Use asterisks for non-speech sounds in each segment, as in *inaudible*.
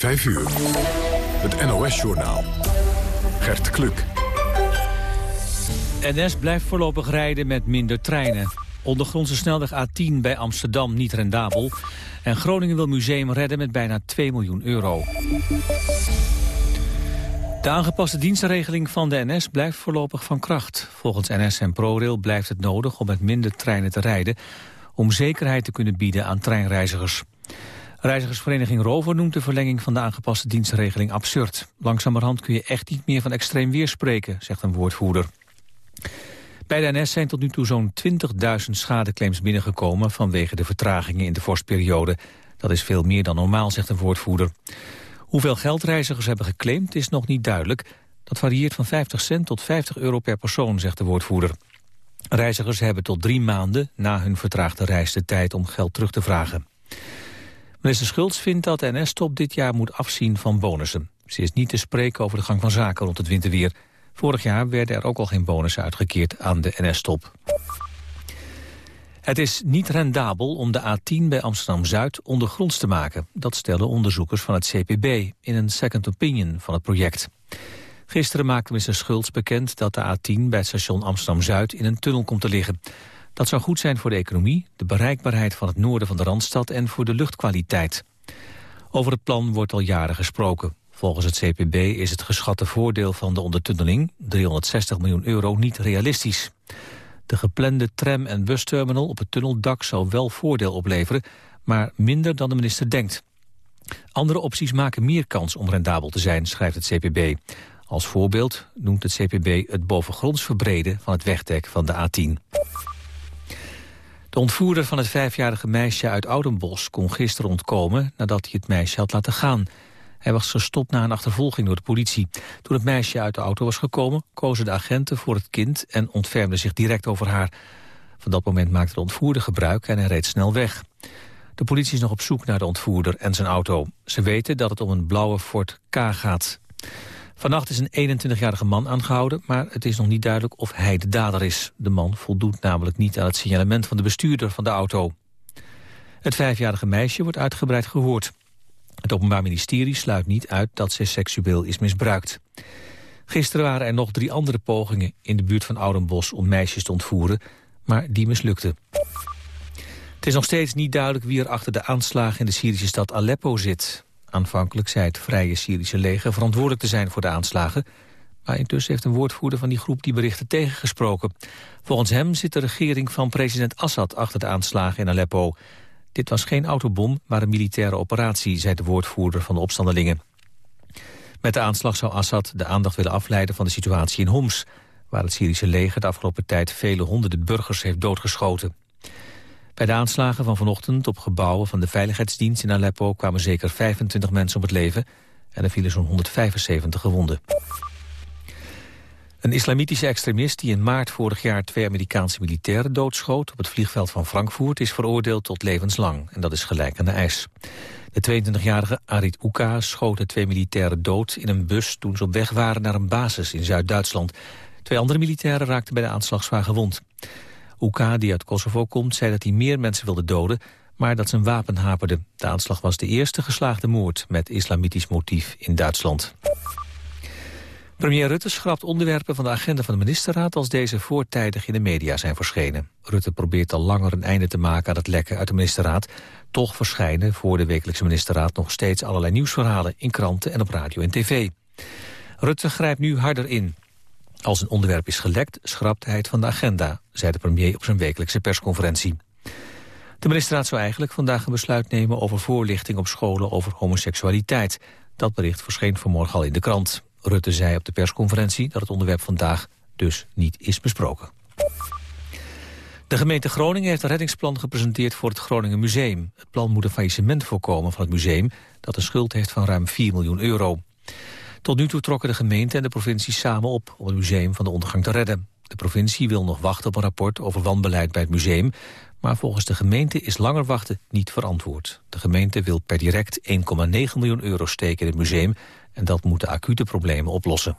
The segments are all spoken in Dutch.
5 uur. Het NOS-journaal. Gert Kluk. NS blijft voorlopig rijden met minder treinen. Ondergrondse snelweg A10 bij Amsterdam niet rendabel. En Groningen wil museum redden met bijna 2 miljoen euro. De aangepaste dienstenregeling van de NS blijft voorlopig van kracht. Volgens NS en ProRail blijft het nodig om met minder treinen te rijden... om zekerheid te kunnen bieden aan treinreizigers. Reizigersvereniging Rover noemt de verlenging van de aangepaste dienstenregeling absurd. Langzamerhand kun je echt niet meer van extreem weer spreken, zegt een woordvoerder. Bij de NS zijn tot nu toe zo'n 20.000 schadeclaims binnengekomen vanwege de vertragingen in de vorstperiode. Dat is veel meer dan normaal, zegt een woordvoerder. Hoeveel geld reizigers hebben geclaimd is nog niet duidelijk. Dat varieert van 50 cent tot 50 euro per persoon, zegt de woordvoerder. Reizigers hebben tot drie maanden na hun vertraagde reis de tijd om geld terug te vragen. Minister Schultz vindt dat de NS-top dit jaar moet afzien van bonussen. Ze is niet te spreken over de gang van zaken rond het winterweer. Vorig jaar werden er ook al geen bonussen uitgekeerd aan de NS-top. Het is niet rendabel om de A10 bij Amsterdam-Zuid ondergronds te maken. Dat stellen onderzoekers van het CPB in een second opinion van het project. Gisteren maakte minister Schultz bekend dat de A10 bij het station Amsterdam-Zuid in een tunnel komt te liggen. Dat zou goed zijn voor de economie, de bereikbaarheid van het noorden van de Randstad en voor de luchtkwaliteit. Over het plan wordt al jaren gesproken. Volgens het CPB is het geschatte voordeel van de ondertunneling, 360 miljoen euro, niet realistisch. De geplande tram- en busterminal op het tunneldak zou wel voordeel opleveren, maar minder dan de minister denkt. Andere opties maken meer kans om rendabel te zijn, schrijft het CPB. Als voorbeeld noemt het CPB het bovengronds verbreden van het wegdek van de A10. De ontvoerder van het vijfjarige meisje uit Oudenbos kon gisteren ontkomen nadat hij het meisje had laten gaan. Hij was gestopt na een achtervolging door de politie. Toen het meisje uit de auto was gekomen, kozen de agenten voor het kind en ontfermden zich direct over haar. Van dat moment maakte de ontvoerder gebruik en hij reed snel weg. De politie is nog op zoek naar de ontvoerder en zijn auto. Ze weten dat het om een blauwe Ford K gaat. Vannacht is een 21-jarige man aangehouden, maar het is nog niet duidelijk of hij de dader is. De man voldoet namelijk niet aan het signalement van de bestuurder van de auto. Het vijfjarige meisje wordt uitgebreid gehoord. Het Openbaar Ministerie sluit niet uit dat ze seksueel is misbruikt. Gisteren waren er nog drie andere pogingen in de buurt van Oudenbos om meisjes te ontvoeren, maar die mislukten. Het is nog steeds niet duidelijk wie er achter de aanslagen in de Syrische stad Aleppo zit. Aanvankelijk zei het Vrije Syrische leger verantwoordelijk te zijn voor de aanslagen. Maar intussen heeft een woordvoerder van die groep die berichten tegengesproken. Volgens hem zit de regering van president Assad achter de aanslagen in Aleppo. Dit was geen autobom, maar een militaire operatie, zei de woordvoerder van de opstandelingen. Met de aanslag zou Assad de aandacht willen afleiden van de situatie in Homs... waar het Syrische leger de afgelopen tijd vele honderden burgers heeft doodgeschoten. Bij de aanslagen van vanochtend op gebouwen van de Veiligheidsdienst in Aleppo... kwamen zeker 25 mensen om het leven en er vielen zo'n 175 gewonden. Een islamitische extremist die in maart vorig jaar twee Amerikaanse militairen doodschoot op het vliegveld van Frankfurt is veroordeeld tot levenslang. En dat is gelijk aan de eis. De 22-jarige Arit Uka schoot de twee militairen dood in een bus toen ze op weg waren naar een basis in Zuid-Duitsland. Twee andere militairen raakten bij de aanslag zwaar gewond. Uka, die uit Kosovo komt, zei dat hij meer mensen wilde doden, maar dat zijn wapen haperde. De aanslag was de eerste geslaagde moord met islamitisch motief in Duitsland. Premier Rutte schrapt onderwerpen van de agenda van de ministerraad... als deze voortijdig in de media zijn verschenen. Rutte probeert al langer een einde te maken aan het lekken uit de ministerraad. Toch verschijnen voor de wekelijkse ministerraad nog steeds allerlei nieuwsverhalen... in kranten en op radio en tv. Rutte grijpt nu harder in. Als een onderwerp is gelekt, schrapt hij het van de agenda... zei de premier op zijn wekelijkse persconferentie. De ministerraad zou eigenlijk vandaag een besluit nemen... over voorlichting op scholen over homoseksualiteit. Dat bericht verscheen vanmorgen al in de krant. Rutte zei op de persconferentie dat het onderwerp vandaag dus niet is besproken. De gemeente Groningen heeft een reddingsplan gepresenteerd voor het Groningen Museum. Het plan moet een faillissement voorkomen van het museum... dat een schuld heeft van ruim 4 miljoen euro. Tot nu toe trokken de gemeente en de provincie samen op... om het museum van de ondergang te redden. De provincie wil nog wachten op een rapport over wanbeleid bij het museum... maar volgens de gemeente is langer wachten niet verantwoord. De gemeente wil per direct 1,9 miljoen euro steken in het museum... en dat moet de acute problemen oplossen.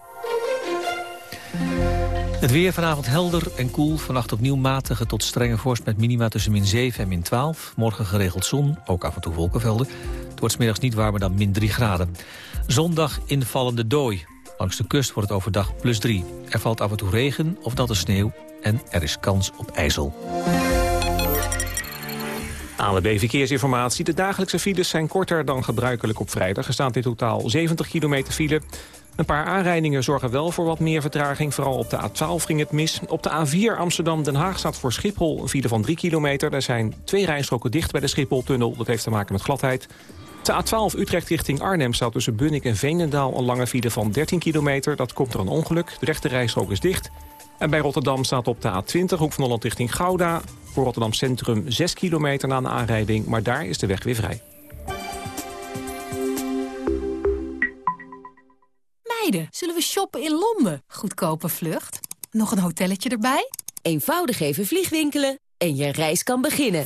Het weer vanavond helder en koel. Vannacht opnieuw matige tot strenge vorst met minima tussen min 7 en min 12. Morgen geregeld zon, ook af en toe wolkenvelden. Het wordt smiddags niet warmer dan min 3 graden. Zondag invallende dooi. Langs de kust wordt het overdag plus 3. Er valt af en toe regen of natte sneeuw en er is kans op ijzel. ANWB Verkeersinformatie. De dagelijkse files zijn korter dan gebruikelijk op vrijdag. Er staat in totaal 70 kilometer file. Een paar aanrijdingen zorgen wel voor wat meer vertraging. Vooral op de A12 ging het mis. Op de A4 Amsterdam-Den Haag staat voor Schiphol een file van 3 kilometer. Er zijn twee rijstroken dicht bij de Schipholtunnel. Dat heeft te maken met gladheid. De A12 Utrecht richting Arnhem staat tussen Bunnik en Veenendaal... een lange file van 13 kilometer. Dat komt door een ongeluk. De rechte rijstrook is dicht. En bij Rotterdam staat op de A20 Hoek van Holland richting Gouda... voor Rotterdam Centrum 6 kilometer na een aanrijding. Maar daar is de weg weer vrij. Meiden, zullen we shoppen in Londen? Goedkope vlucht. Nog een hotelletje erbij? Eenvoudig even vliegwinkelen en je reis kan beginnen.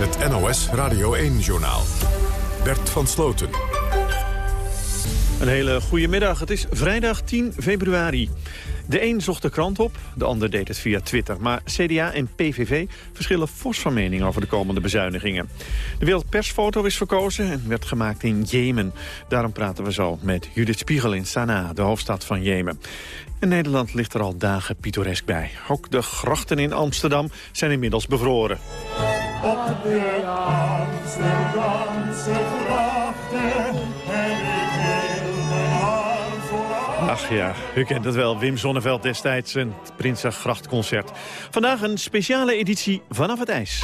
Het NOS Radio 1-journaal. Bert van Sloten. Een hele goede middag. Het is vrijdag 10 februari. De een zocht de krant op, de ander deed het via Twitter. Maar CDA en PVV verschillen fors van mening over de komende bezuinigingen. De wereldpersfoto is verkozen en werd gemaakt in Jemen. Daarom praten we zo met Judith Spiegel in Sanaa, de hoofdstad van Jemen. En Nederland ligt er al dagen pittoresk bij. Ook de grachten in Amsterdam zijn inmiddels bevroren. Op de Amsterdamse grachten Ach ja, u kent het wel. Wim Sonneveld destijds een Prinsengrachtconcert. Vandaag een speciale editie vanaf het ijs.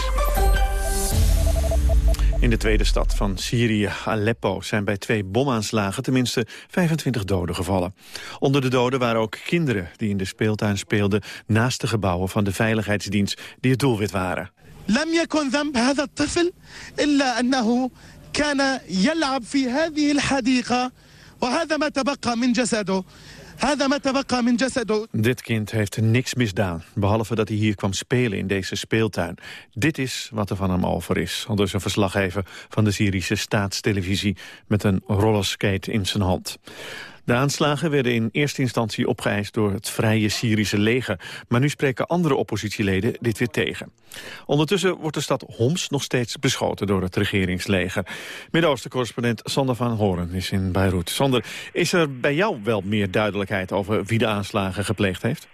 In de tweede stad van Syrië, Aleppo, zijn bij twee bomaanslagen tenminste 25 doden gevallen. Onder de doden waren ook kinderen die in de speeltuin speelden naast de gebouwen van de veiligheidsdienst die het doelwit waren. لم يكن ذنب هذا الطفل إلا أنه كان يلعب في هذه الحديقة وهذا ما تبقى من جسده dit kind heeft niks misdaan, behalve dat hij hier kwam spelen in deze speeltuin. Dit is wat er van hem over is, al dus een verslaggever van de Syrische staatstelevisie met een rollerskate in zijn hand. De aanslagen werden in eerste instantie opgeëist door het Vrije Syrische leger. Maar nu spreken andere oppositieleden dit weer tegen. Ondertussen wordt de stad Homs nog steeds beschoten door het regeringsleger. Midden-Oosten-correspondent Sander van Horen is in Beirut. Sander, is er bij jou wel meer duidelijkheid over wie de aanslagen gepleegd heeft?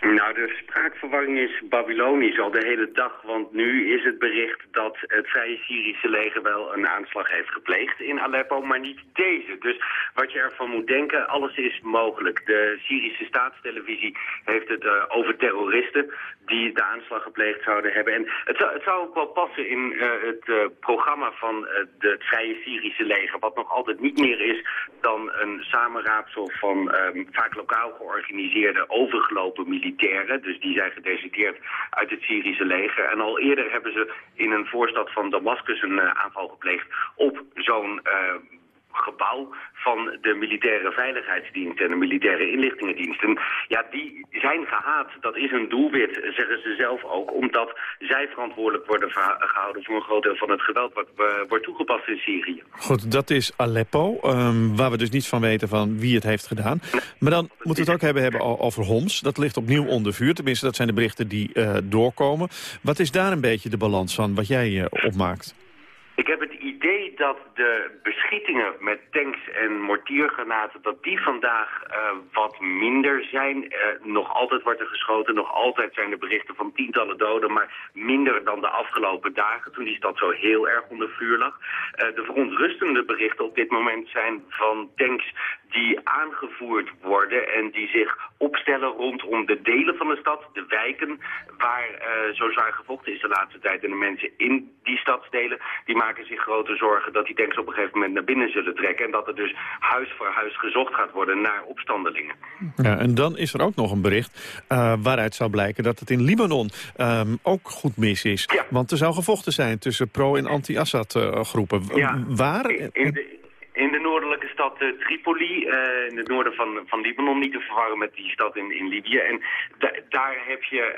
Nou, de spraakverwarring is Babylonisch al de hele dag. Want nu is het bericht dat het Vrije Syrische leger wel een aanslag heeft gepleegd in Aleppo, maar niet deze. Dus wat je ervan moet denken, alles is mogelijk. De Syrische staatstelevisie heeft het uh, over terroristen die de aanslag gepleegd zouden hebben. En het zou, het zou ook wel passen in uh, het uh, programma van het Vrije Syrische leger, wat nog altijd niet meer is dan een samenraapsel van um, vaak lokaal georganiseerde overgelopen militairen. Dus die zijn gedeserteerd uit het Syrische leger. En al eerder hebben ze in een voorstad van Damascus een uh, aanval gepleegd op zo'n uh, gebouw van de militaire veiligheidsdienst en de militaire inlichtingendienst. En ja, die zijn gehaat. Dat is een doelwit, zeggen ze zelf ook, omdat zij verantwoordelijk worden gehouden voor een groot deel van het geweld wat uh, wordt toegepast in Syrië. Goed, dat is Aleppo, um, waar we dus niets van weten van wie het heeft gedaan. Maar dan moeten we het ook hebben, hebben over Homs. Dat ligt opnieuw onder vuur, tenminste dat zijn de berichten die uh, doorkomen. Wat is daar een beetje de balans van, wat jij uh, opmaakt? Ik heb het idee dat de beschietingen met tanks en mortiergranaten... dat die vandaag uh, wat minder zijn. Uh, nog altijd wordt er geschoten, nog altijd zijn er berichten van tientallen doden... maar minder dan de afgelopen dagen, toen die stad zo heel erg onder vuur lag. Uh, de verontrustende berichten op dit moment zijn van tanks die aangevoerd worden en die zich opstellen rondom de delen van de stad, de wijken, waar uh, zo zwaar gevochten is de laatste tijd. En de mensen in die stadsdelen, die maken zich grote zorgen dat die tanks op een gegeven moment naar binnen zullen trekken. En dat er dus huis voor huis gezocht gaat worden naar opstandelingen. Ja, en dan is er ook nog een bericht uh, waaruit zou blijken dat het in Libanon um, ook goed mis is. Ja. Want er zou gevochten zijn tussen pro- en anti-Assad uh, groepen. Ja, Waar? In, in de, in de noordelijke stad uh, Tripoli, uh, in het noorden van, van Libanon, niet te verwarren met die stad in, in Libië. En da daar heb je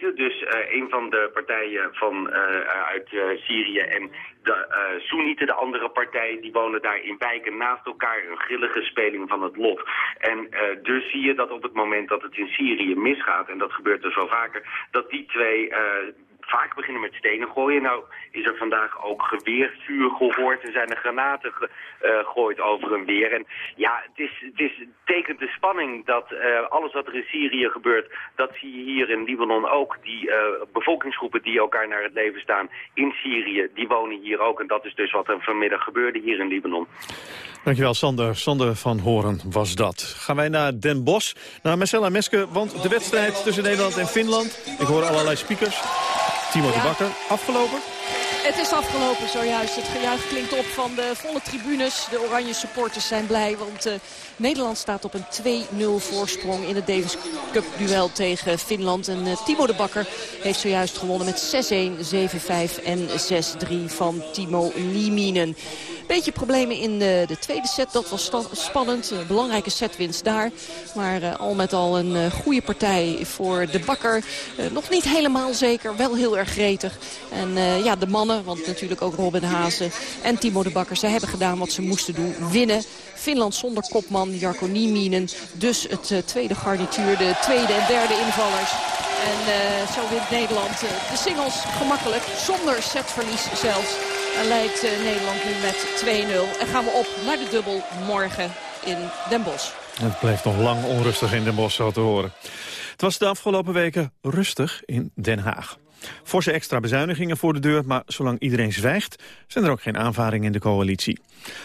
uh, dus een van de partijen van, uit Syrië en de Soenieten, de andere partij, die wonen daar in wijken naast elkaar. Een grillige speling van het lot. En dus zie je dat op het moment dat het in Syrië misgaat, en dat gebeurt dus wel vaker, dat die twee vaak beginnen met stenen gooien. Nou is er vandaag ook geweervuur gehoord en zijn er granaten gegooid uh, over en weer. En ja, het, is, het, is, het tekent de spanning dat uh, alles wat er in Syrië gebeurt, dat zie je hier in Libanon ook. Die uh, bevolkingsgroepen die elkaar naar het leven staan in Syrië, die wonen hier ook. En dat is dus wat er vanmiddag gebeurde hier in Libanon. Dankjewel, Sander. Sander van Horen was dat. Gaan wij naar Den Bosch, naar Marcella Meske, want de wedstrijd tussen Nederland en Finland... ik hoor allerlei speakers. Timo de Bakker, afgelopen? Het is afgelopen zojuist. Het gejuich klinkt op van de volle tribunes. De oranje supporters zijn blij, want uh, Nederland staat op een 2-0 voorsprong... in het Davis Cup duel tegen Finland. En uh, Timo de Bakker heeft zojuist gewonnen met 6-1, 7-5 en 6-3 van Timo Nieminen. Beetje problemen in de, de tweede set. Dat was spannend. Belangrijke setwinst daar. Maar al met al een goede partij voor de bakker. Nog niet helemaal zeker. Wel heel erg gretig. En ja, de mannen, want natuurlijk ook Robin Hazen en Timo de Bakker. Ze hebben gedaan wat ze moesten doen. Winnen. Finland zonder kopman Jarko Nieminen. Dus het tweede garnituur. De tweede en derde invallers. En uh, zo wint Nederland uh, de singles gemakkelijk. Zonder setverlies zelfs. En leidt Nederland nu met 2-0. En gaan we op naar de dubbel morgen in Den Bosch. Het blijft nog lang onrustig in Den Bosch, zo te horen. Het was de afgelopen weken rustig in Den Haag. Forse extra bezuinigingen voor de deur, maar zolang iedereen zwijgt... zijn er ook geen aanvaringen in de coalitie.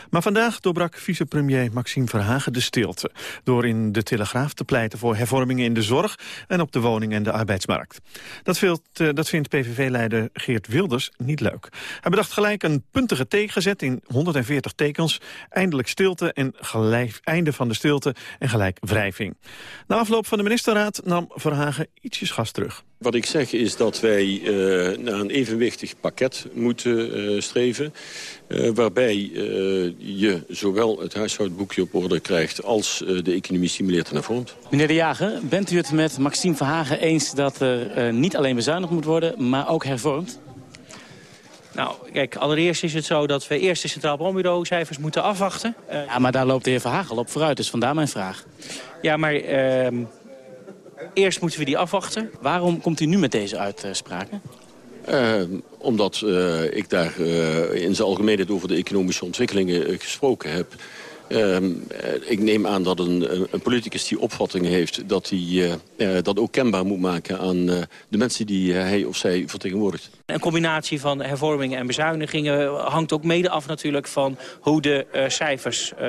Maar vandaag doorbrak vicepremier Maxime Verhagen de stilte... door in de Telegraaf te pleiten voor hervormingen in de zorg... en op de woning- en de arbeidsmarkt. Dat, vindt, dat vindt PVV-leider Geert Wilders niet leuk. Hij bedacht gelijk een puntige tegenzet in 140 tekens... eindelijk stilte en gelijk, einde van de stilte en gelijk wrijving. Na afloop van de ministerraad nam Verhagen ietsjes gas terug. Wat ik zeg is dat wij uh, naar een evenwichtig pakket moeten uh, streven. Uh, waarbij je zowel het huishoudboekje op orde krijgt... als de economie stimuleert en hervormt. Meneer De Jager, bent u het met Maxime Verhagen eens... dat er niet alleen bezuinigd moet worden, maar ook hervormd? Nou, kijk, allereerst is het zo dat we eerst de Centraal Planbureau cijfers moeten afwachten. ja, maar daar loopt de heer Verhagen op vooruit, dus vandaar mijn vraag. Ja, maar... ehm, Eerst moeten we die afwachten. Waarom komt u nu met deze uitspraken? Uh, omdat uh, ik daar uh, in zijn algemeenheid over de economische ontwikkelingen gesproken heb. ik neem aan dat een, een, politicus die opvattingen heeft... dat hij dat ook kenbaar moet maken aan de mensen die hij of zij vertegenwoordigt. Een combinatie van hervormingen en bezuinigingen hangt ook mede af natuurlijk van hoe de uh, cijfers uh,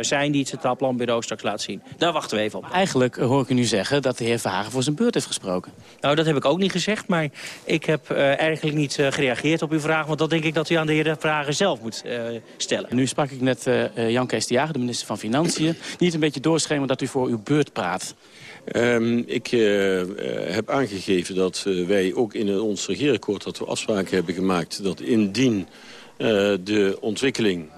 zijn die het Centraal Planbureau straks laat zien. Daar wachten we even op. Eigenlijk hoor ik u nu zeggen dat de heer Verhagen voor zijn beurt heeft gesproken. Nou, dat heb ik ook niet gezegd, maar ik heb uh, eigenlijk niet gereageerd op uw vraag. Want dat denk ik dat u aan de heer Vragen zelf moet stellen. Nu sprak ik met Jan Kees de Jager, de minister van Financiën. Niet een beetje doorschemeren dat u voor uw beurt praat. Um, ik uh, heb aangegeven dat uh, wij ook in ons regeerakkoord... dat we afspraken hebben gemaakt dat indien de ontwikkeling...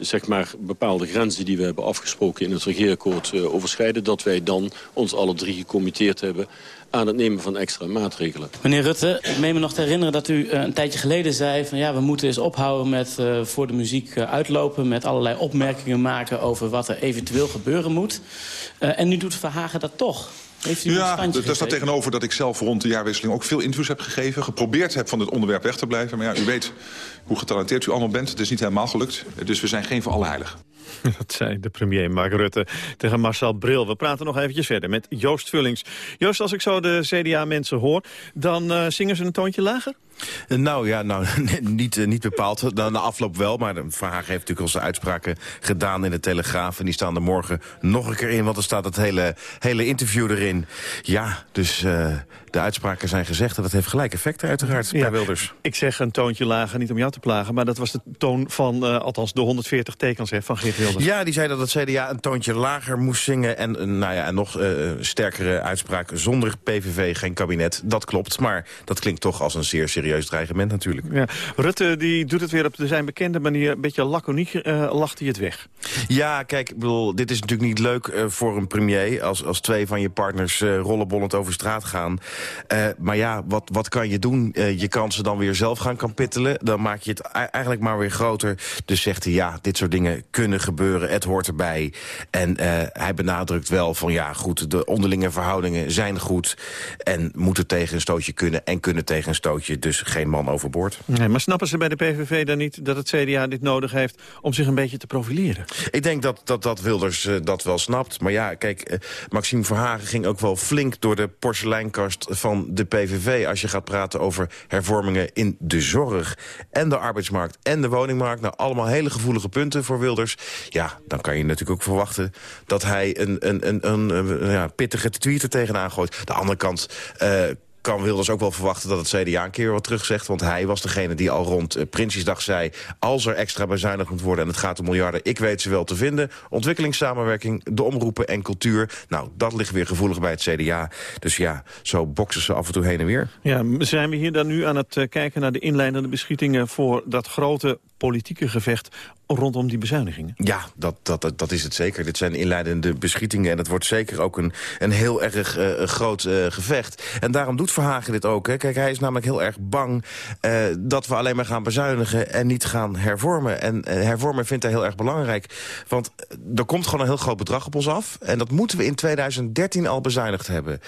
zeg maar bepaalde grenzen die we hebben afgesproken in het regeerakkoord overschrijden... dat wij dan ons alle drie gecommitteerd hebben aan het nemen van extra maatregelen. Meneer Rutte, ik meen me nog te herinneren dat u uh, een tijdje geleden zei... van ja, we moeten eens ophouden met uh, voor de muziek uh, uitlopen... met allerlei opmerkingen maken over wat er eventueel gebeuren moet. en nu doet Verhagen dat toch. Heeft u een Ja, daar staat tegenover dat ik zelf rond de jaarwisseling ook veel interviews heb gegeven. Geprobeerd heb van dit onderwerp weg te blijven. Maar ja, u weet hoe getalenteerd u allemaal bent. Het is niet helemaal gelukt. Dus we zijn geen van alle heiligen. *laughs* Dat zei de premier Mark Rutte tegen Marcel Bril. We praten nog eventjes verder met Joost Vullings. Joost, als ik zo de CDA-mensen hoor, dan eh, zingen ze een toontje lager? Nou ja, nou, *laughs* niet, eh, niet bepaald. Na, na afloop wel, maar Verhagen heeft natuurlijk al zijn uitspraken gedaan in de Telegraaf. En die staan er morgen nog een keer in, want er staat het hele, hele interview erin. Ja, dus eh, de uitspraken zijn gezegd en dat heeft gelijk effecten uiteraard bij Wilders. Ik zeg een toontje lager, niet om jou te plagen... maar dat was de toon van, eh, althans de 140 tekens hè, van Geert Wilders. Ja, die zei dat het CDA een toontje lager moest zingen. En, eh, nou ja, en nog eh, sterkere uitspraak zonder PVV geen kabinet. Dat klopt, maar dat klinkt toch als een zeer serieus dreigement natuurlijk. Ja. Rutte die doet het weer op de zijn bekende manier. Een beetje laconiek eh, lacht hij het weg. Ja, kijk, ik bedoel, dit is natuurlijk niet leuk eh, voor een premier... Als, als twee van je partners eh, rollenbollend over straat gaan. Maar ja, wat, wat kan je doen? Je kan ze dan weer zelf gaan kapittelen. Dan maak je het eigenlijk maar weer groter. Dus zegt hij, ja, dit soort dingen kunnen gebeuren. Het hoort erbij. En hij benadrukt wel van, ja, goed, de onderlinge verhoudingen zijn goed. En moeten tegen een stootje kunnen en kunnen tegen een stootje. Dus geen man overboord. Nee, maar snappen ze bij de PVV dan niet dat het CDA dit nodig heeft... om zich een beetje te profileren? Ik denk dat, dat, dat Wilders eh, dat wel snapt. Maar ja, kijk, eh, Maxime Verhagen ging ook wel flink door de porseleinkast van de PVV... als je gaat praten over hervormingen in de zorg en de arbeidsmarkt en de woningmarkt. Nou, allemaal hele gevoelige punten voor Wilders. Ja, dan kan je natuurlijk ook verwachten dat hij een, een, een, een, een ja, pittige tweet er tegenaan gooit. De andere kant... eh, kan Wilders ook wel verwachten dat het CDA een keer wat terugzegt. Want hij was degene die al rond uh, Prinsjesdag zei... als er extra bezuinigd moet worden en het gaat om miljarden... ik weet ze wel te vinden. Ontwikkelingssamenwerking, de omroepen en cultuur. Nou, dat ligt weer gevoelig bij het CDA. Dus ja, zo boksen ze af en toe heen en weer. Ja, zijn we hier dan nu aan het uh, kijken naar de inleidende beschietingen... voor dat grote politieke gevecht rondom die bezuinigingen? Ja, dat, dat, dat is het zeker. Dit zijn inleidende beschietingen en het wordt zeker ook een, een heel erg uh, groot uh, gevecht. En daarom doet Verhagen dit ook. Hè. Kijk, hij is namelijk heel erg bang uh, dat we alleen maar gaan bezuinigen en niet gaan hervormen. En hervormen vindt hij heel erg belangrijk. Want er komt gewoon een heel groot bedrag op ons af. En dat moeten we in 2013 al bezuinigd hebben.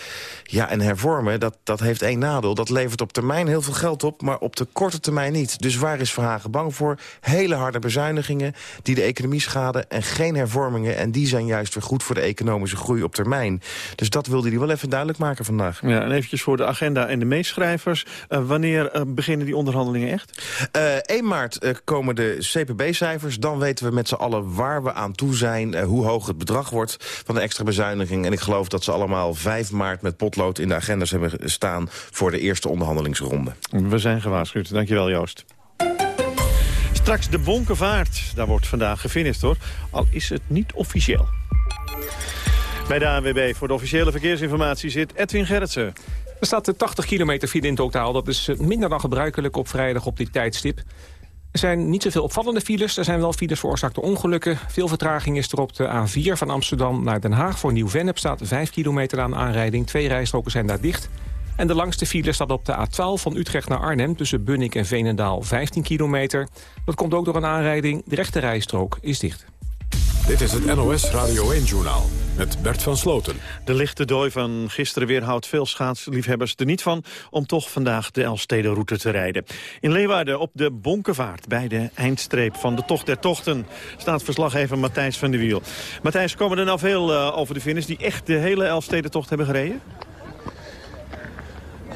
Ja, en hervormen, dat, dat heeft één nadeel. Dat levert op termijn heel veel geld op, maar op de korte termijn niet. Dus waar is Verhagen bang voor? Hele harde bezuinigingen die de economie schaden en geen hervormingen. En die zijn juist weer goed voor de economische groei op termijn. Dus dat wilde hij wel even duidelijk maken vandaag. Ja, en eventjes voor de agenda en de meeschrijvers. Uh, wanneer uh, beginnen die onderhandelingen echt? Uh, 1 maart komen de CPB-cijfers. Dan weten we met z'n allen waar we aan toe zijn. hoe hoog het bedrag wordt van de extra bezuiniging. En ik geloof dat ze allemaal 5 maart met potlood in de agendas hebben staan... voor de eerste onderhandelingsronde. We zijn gewaarschuwd. Dankjewel, Joost. Straks de Bonkenvaart. Daar wordt vandaag gefinished hoor. Al is het niet officieel. Bij de ANWB voor de officiële verkeersinformatie zit Edwin Gerritsen. Er staat 80 kilometer file in totaal. Dat is minder dan gebruikelijk op vrijdag op dit tijdstip. Er zijn niet zoveel opvallende files. Er zijn wel files veroorzaakt door ongelukken. Veel vertraging is er op de A4 van Amsterdam naar Den Haag. Voor Nieuw-Vennep staat 5 kilometer aan aanrijding. Twee rijstroken zijn daar dicht. En de langste file staat op de A12 van Utrecht naar Arnhem... tussen Bunnik en Veenendaal 15 kilometer. Dat komt ook door een aanrijding. De rechte rijstrook is dicht. Dit is het NOS Radio 1-journaal met Bert van Sloten. De lichte dooi van gisteren weerhoudt veel schaatsliefhebbers er niet van... om toch vandaag de Elfstedenroute te rijden. In Leeuwarden op de Bonkenvaart, bij de eindstreep van de Tocht der Tochten... staat verslaggever Matthijs van der Wiel. Matthijs, komen er nou veel uh, over de finish... die echt de hele Elfstedentocht hebben gereden?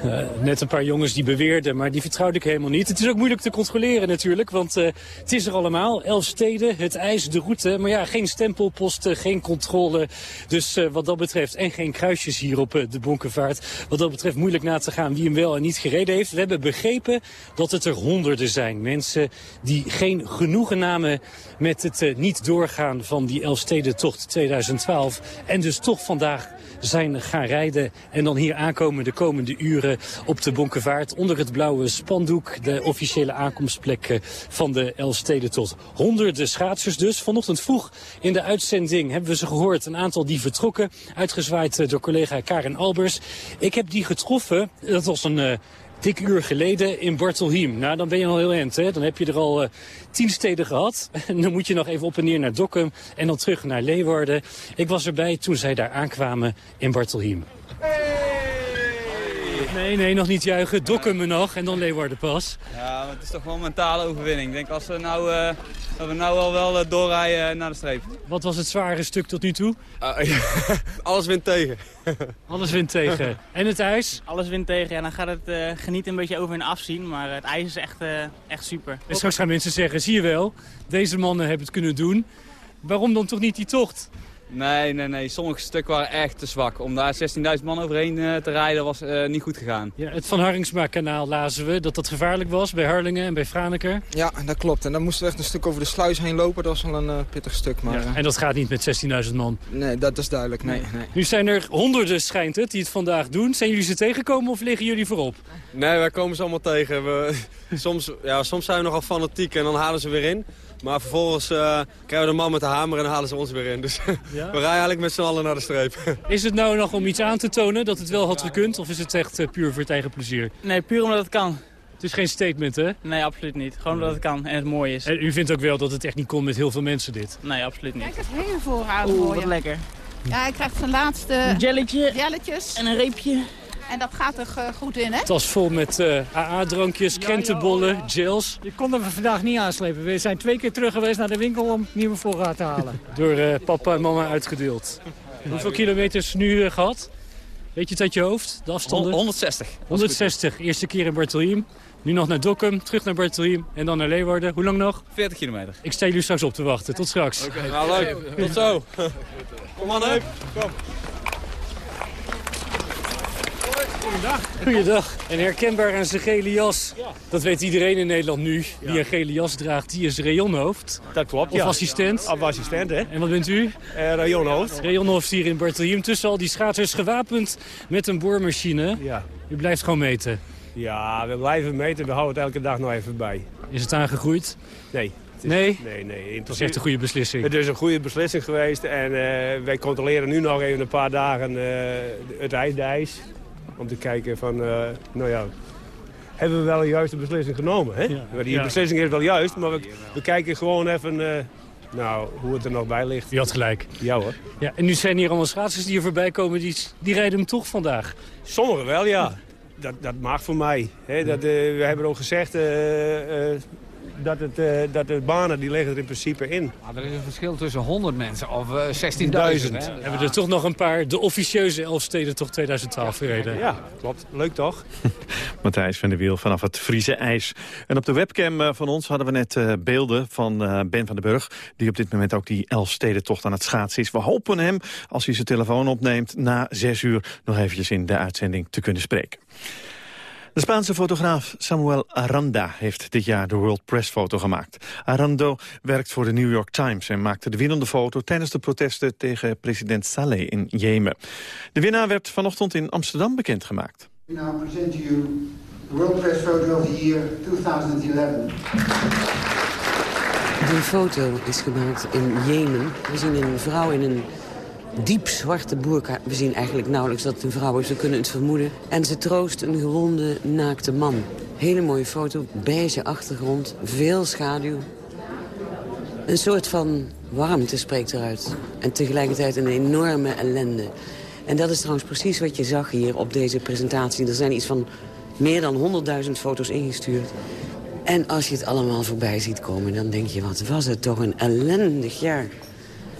Uh, net een paar jongens die beweerden, maar die vertrouwde ik helemaal niet. Het is ook moeilijk te controleren natuurlijk, want uh, het is er allemaal. Elf steden, het ijs, de route. Maar ja, geen stempelposten, geen controle. Dus uh, wat dat betreft, en geen kruisjes hier op de Bonkenvaart. Wat dat betreft moeilijk na te gaan wie hem wel en niet gereden heeft. We hebben begrepen dat het er honderden zijn. Mensen die geen genoegen namen met het niet doorgaan van die Elfstedentocht 2012. En dus toch vandaag zijn gaan rijden en dan hier aankomen de komende uren op de Bonkenvaart onder het blauwe spandoek, de officiële aankomstplek van de Elfstedentocht. Honderden schaatsers dus. Vanochtend vroeg in de uitzending hebben we ze gehoord, een aantal die vertrokken, uitgezwaaid door collega Karen Albers. Ik heb die getroffen, dat was een... Dik uur geleden in Bartelheim. Nou, dan ben je al heel eind, hè? Dan heb je er al uh, tien steden gehad. *laughs* En dan moet je nog even op en neer naar Dokkum en dan terug naar Leeuwarden. Ik was erbij toen zij daar aankwamen in Bartelheim. Nee, nee, nog niet juichen. Dokken me nog en dan Leeuwarden pas. Ja, maar het is toch wel een mentale overwinning. Ik denk als we nou, uh, dat we nou al wel uh, doorrijden naar de streep. Wat was het zware stuk tot nu toe? Uh, ja. *laughs* Alles wint tegen. *laughs* Alles wint tegen. En het ijs? Alles wint tegen. En dan gaat het uh, genieten een beetje over en afzien. Maar het ijs is echt, echt super. En straks gaan mensen zeggen, zie je wel, deze mannen hebben het kunnen doen. Waarom dan toch niet die tocht? Nee, nee, nee. Sommige stukken waren echt te zwak. Om daar 16.000 man overheen uh, te rijden was uh, niet goed gegaan. Ja, het Van Haringsma-kanaal lazen we dat dat gevaarlijk was bij Harlingen en bij Franeker. Ja, dat klopt. En dan moesten we echt een stuk over de sluis heen lopen. Dat was wel een uh, pittig stuk. Maar, ja, en dat gaat niet met 16.000 man? Nee, dat is duidelijk. Nee, nee. Nu zijn er honderden, schijnt het, die het vandaag doen. Zijn jullie ze tegengekomen of liggen jullie voorop? Nee, wij komen ze allemaal tegen. We, *laughs* soms, ja, soms zijn we nogal fanatiek en dan halen ze weer in. Maar vervolgens uh, krijgen we de man met de hamer en dan halen ze ons weer in. Dus *laughs* ja? we rijden eigenlijk met z'n allen naar de streep. *laughs* Is het nou nog om iets aan te tonen dat het wel had gekund? Of is het echt uh, puur voor het eigen plezier? Nee, puur omdat het kan. Het is geen statement, hè? Nee, absoluut niet. Gewoon omdat het kan en het mooi is. En u vindt ook wel dat het echt niet kon met heel veel mensen, dit? Nee, absoluut niet. Kijk, het hele voorraad Oeh, wat lekker. Ja, ik krijg zijn laatste... Een jelletje. Jelletjes. En een reepje. En dat gaat er uh, goed in, hè? Tas vol met uh, AA-drankjes, ja, krentenbollen, ja, gels. Je kon er vandaag niet aanslepen. We zijn twee keer terug geweest naar de winkel om nieuwe voorraad te halen. *laughs* Door uh, papa en mama uitgedeeld. Hoeveel kilometers nu gehad? Weet je het uit je hoofd, de afstanden? 160. 160, eerste keer in Bartelheim. Nu nog naar Dokkum, terug naar Bartelheim en dan naar Leeuwarden. Hoe lang nog? 40 kilometer. Ik sta jullie straks op te wachten. Tot straks. Oké, okay. nou leuk. Tot zo. *laughs* Kom aan, Huip. Kom. Goedendag. Goeiedag. En herkenbaar aan zijn gele jas. Ja. Dat weet iedereen in Nederland nu. Wie een gele jas draagt, die is rayonhoofd. Dat klopt, Of assistent. Of assistent, hè. En wat bent u? Uh, rayonhoofd. Rayonhoofd hier in Bartelheim. Tussen al die schaatsers gewapend met een boormachine. Ja. U blijft gewoon meten. Ja, we blijven meten. We houden het elke dag nog even bij. Is het aangegroeid? Nee. Is, nee? Nee, nee. Het is echt een goede beslissing. Het is een goede beslissing geweest. En uh, wij controleren nu nog even een paar dagen uh, het ijs, de ijs. Om te kijken van, uh, nou ja, hebben we wel een juiste beslissing genomen? Hè? Ja. Die beslissing is wel juist, maar we, we kijken gewoon even uh, nou, hoe het er nog bij ligt. Je had gelijk. Ja hoor. Ja, en nu zijn hier allemaal schaatsers die hier voorbij komen, die, die rijden hem toch vandaag? Sommigen wel, ja. Dat, dat mag voor mij. Hè? Dat, uh, we hebben ook gezegd dat, het, uh, dat de banen die liggen er in principe in. Maar er is een verschil tussen 100 mensen of uh, 16.000. Hebben we er toch nog een paar, de officieuze Elfsteden toch 2012 gereden? Ja, klopt. Leuk toch? *laughs* Matthijs van der Wiel vanaf het Friese IJs. En op de webcam uh, van ons hadden we net uh, beelden van uh, Ben van den Burg... die op dit moment ook die Elfstedentocht aan het schaatsen is. We hopen hem, als hij zijn telefoon opneemt... na zes uur nog eventjes in de uitzending te kunnen spreken. De Spaanse fotograaf Samuel Aranda heeft dit jaar de World Press Foto gemaakt. Arando werkt voor de New York Times en maakte de winnende foto tijdens de protesten tegen president Saleh in Jemen. De winnaar werd vanochtend in Amsterdam bekendgemaakt. We now present you the World Press Photo of the year 2011. De foto is gemaakt in Jemen. We zien een vrouw in een diep zwarte boerka. We zien eigenlijk nauwelijks dat het een vrouw is, we kunnen het vermoeden. En ze troost een gewonde, naakte man. Hele mooie foto, beige achtergrond, veel schaduw. Een soort van warmte spreekt eruit. En tegelijkertijd een enorme ellende. En dat is trouwens precies wat je zag hier op deze presentatie. Er zijn iets van meer dan 100.000 foto's ingestuurd. En als je het allemaal voorbij ziet komen, dan denk je... wat was het toch een ellendig jaar.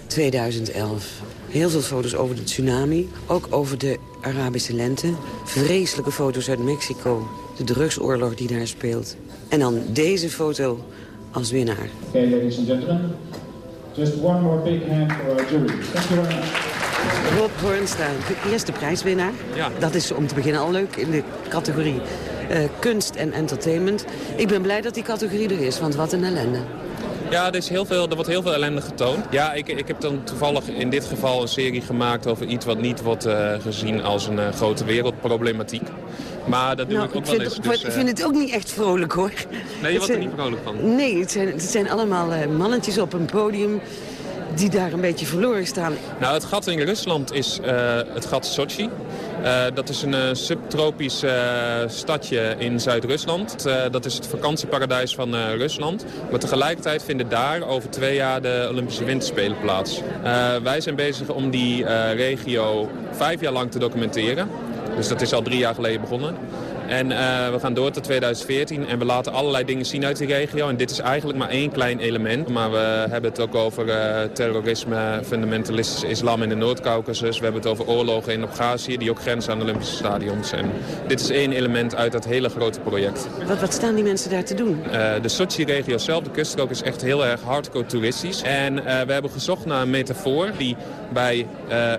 2011. Heel veel foto's over de tsunami, ook over de Arabische lente. Vreselijke foto's uit Mexico, de drugsoorlog die daar speelt. En dan deze foto als winnaar. Okay, ladies and gentlemen. Just one more big hand for our jury. Thank you very much. Rob Hoornstra, de eerste prijswinnaar. Ja. Dat is om te beginnen al leuk in de categorie uh, kunst en entertainment. Ik ben blij dat die categorie er is, want wat een ellende. Ja, er, is heel veel, er wordt heel veel ellende getoond. Ja, ik, ik heb dan toevallig in dit geval een serie gemaakt over iets wat niet wordt uh, gezien als een uh, grote wereldproblematiek. Maar dat doe nou, ik ook ik wel eens. Het, dus, ik vind het ook niet echt vrolijk hoor. Nee, je wordt er niet vrolijk van? Nee, het zijn, het zijn allemaal mannetjes op een podium. Die daar een beetje verloren staan. Nou, het gat in Rusland is uh, het gat Sochi. Uh, dat is een uh, subtropisch stadje in Zuid-Rusland. dat is het vakantieparadijs van Rusland. Maar tegelijkertijd vinden daar over twee jaar de Olympische Winterspelen plaats. wij zijn bezig om die regio vijf jaar lang te documenteren. Dus dat is al drie jaar geleden begonnen. En uh, we gaan door tot 2014 en we laten allerlei dingen zien uit die regio. En dit is eigenlijk maar één klein element. Maar we hebben het ook over uh, terrorisme, fundamentalistische islam in de Noord-Caucasus. We hebben het over oorlogen in Abhazie die ook grenzen aan de Olympische stadions. En dit is één element uit dat hele grote project. Wat, wat staan die mensen daar te doen? Uh, de Sochi-regio zelf, de kuststrook, is echt heel erg hardcore toeristisch. En we hebben gezocht naar een metafoor die bij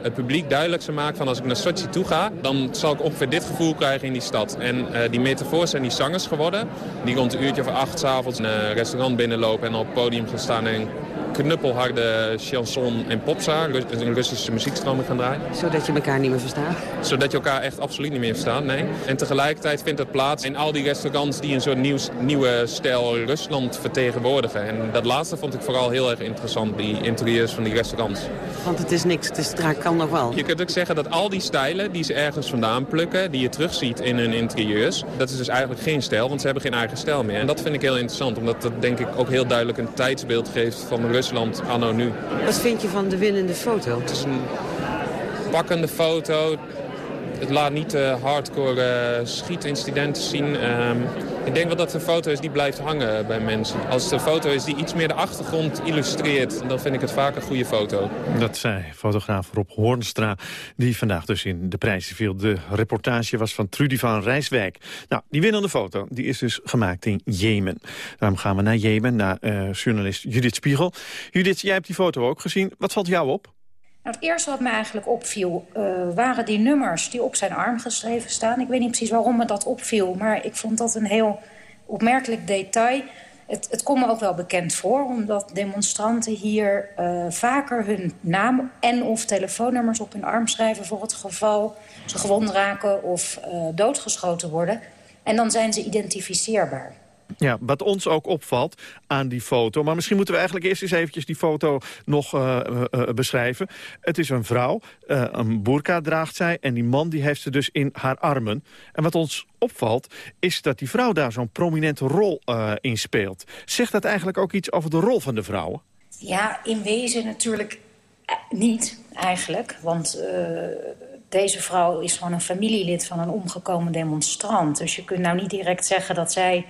het publiek duidelijk zou maken van als ik naar Sochi toe ga, dan zal ik ongeveer dit gevoel krijgen in die stad. En uh, die metafoors zijn die zangers geworden. Die rond een uurtje of acht s'avonds een restaurant binnenlopen en op het podium gaan staan en knuppelharde chanson en popsa, een Russische muziekstroming gaan draaien. Zodat je elkaar niet meer verstaat? Zodat je elkaar echt absoluut niet meer verstaat, nee. En tegelijkertijd vindt het plaats in al die restaurants die een soort nieuw, nieuwe stijl Rusland vertegenwoordigen. En dat laatste vond ik vooral heel erg interessant, die interieurs van die restaurants. Want het is niks, het is kan nog wel. Je kunt ook zeggen dat al die stijlen die ze ergens vandaan plukken, die je terugziet in hun interieurs, dat is dus eigenlijk geen stijl, want ze hebben geen eigen stijl meer. En dat vind ik heel interessant, omdat dat denk ik ook heel duidelijk een tijdsbeeld geeft van Rusland Rusland anno nu. Wat vind je van de winnende foto? Het is een pakkende foto. Het laat niet de hardcore uh, schietincidenten zien. Ehm, ik denk wel dat het een foto is die blijft hangen bij mensen. Als het een foto is die iets meer de achtergrond illustreert... dan vind ik het vaak een goede foto. Dat zei fotograaf Rob Hoornstra, die vandaag dus in de prijzen viel. De reportage was van Trudy van Rijswijk. Nou, die winnende foto die is dus gemaakt in Jemen. Daarom gaan we naar Jemen, naar uh, journalist Judith Spiegel. Judith, jij hebt die foto ook gezien. Wat valt jou op? Nou, het eerste wat me eigenlijk opviel uh, waren die nummers die op zijn arm geschreven staan. Ik weet niet precies waarom me dat opviel, maar ik vond dat een heel opmerkelijk detail. Het, het komt me ook wel bekend voor, omdat demonstranten hier uh, vaker hun naam en of telefoonnummers op hun arm schrijven... voor het geval ze gewond raken of uh, doodgeschoten worden. En dan zijn ze identificeerbaar. Ja, wat ons ook opvalt aan die foto... maar misschien moeten we eigenlijk eerst eens eventjes die foto nog uh, uh, beschrijven. Het is een vrouw, een burka draagt zij... en die man die heeft ze dus in haar armen. En wat ons opvalt, is dat die vrouw daar zo'n prominente rol in speelt. Zegt dat eigenlijk ook iets over de rol van de vrouwen? Ja, in wezen natuurlijk niet, eigenlijk. Want deze vrouw is gewoon een familielid van een omgekomen demonstrant. Dus je kunt nou niet direct zeggen dat zij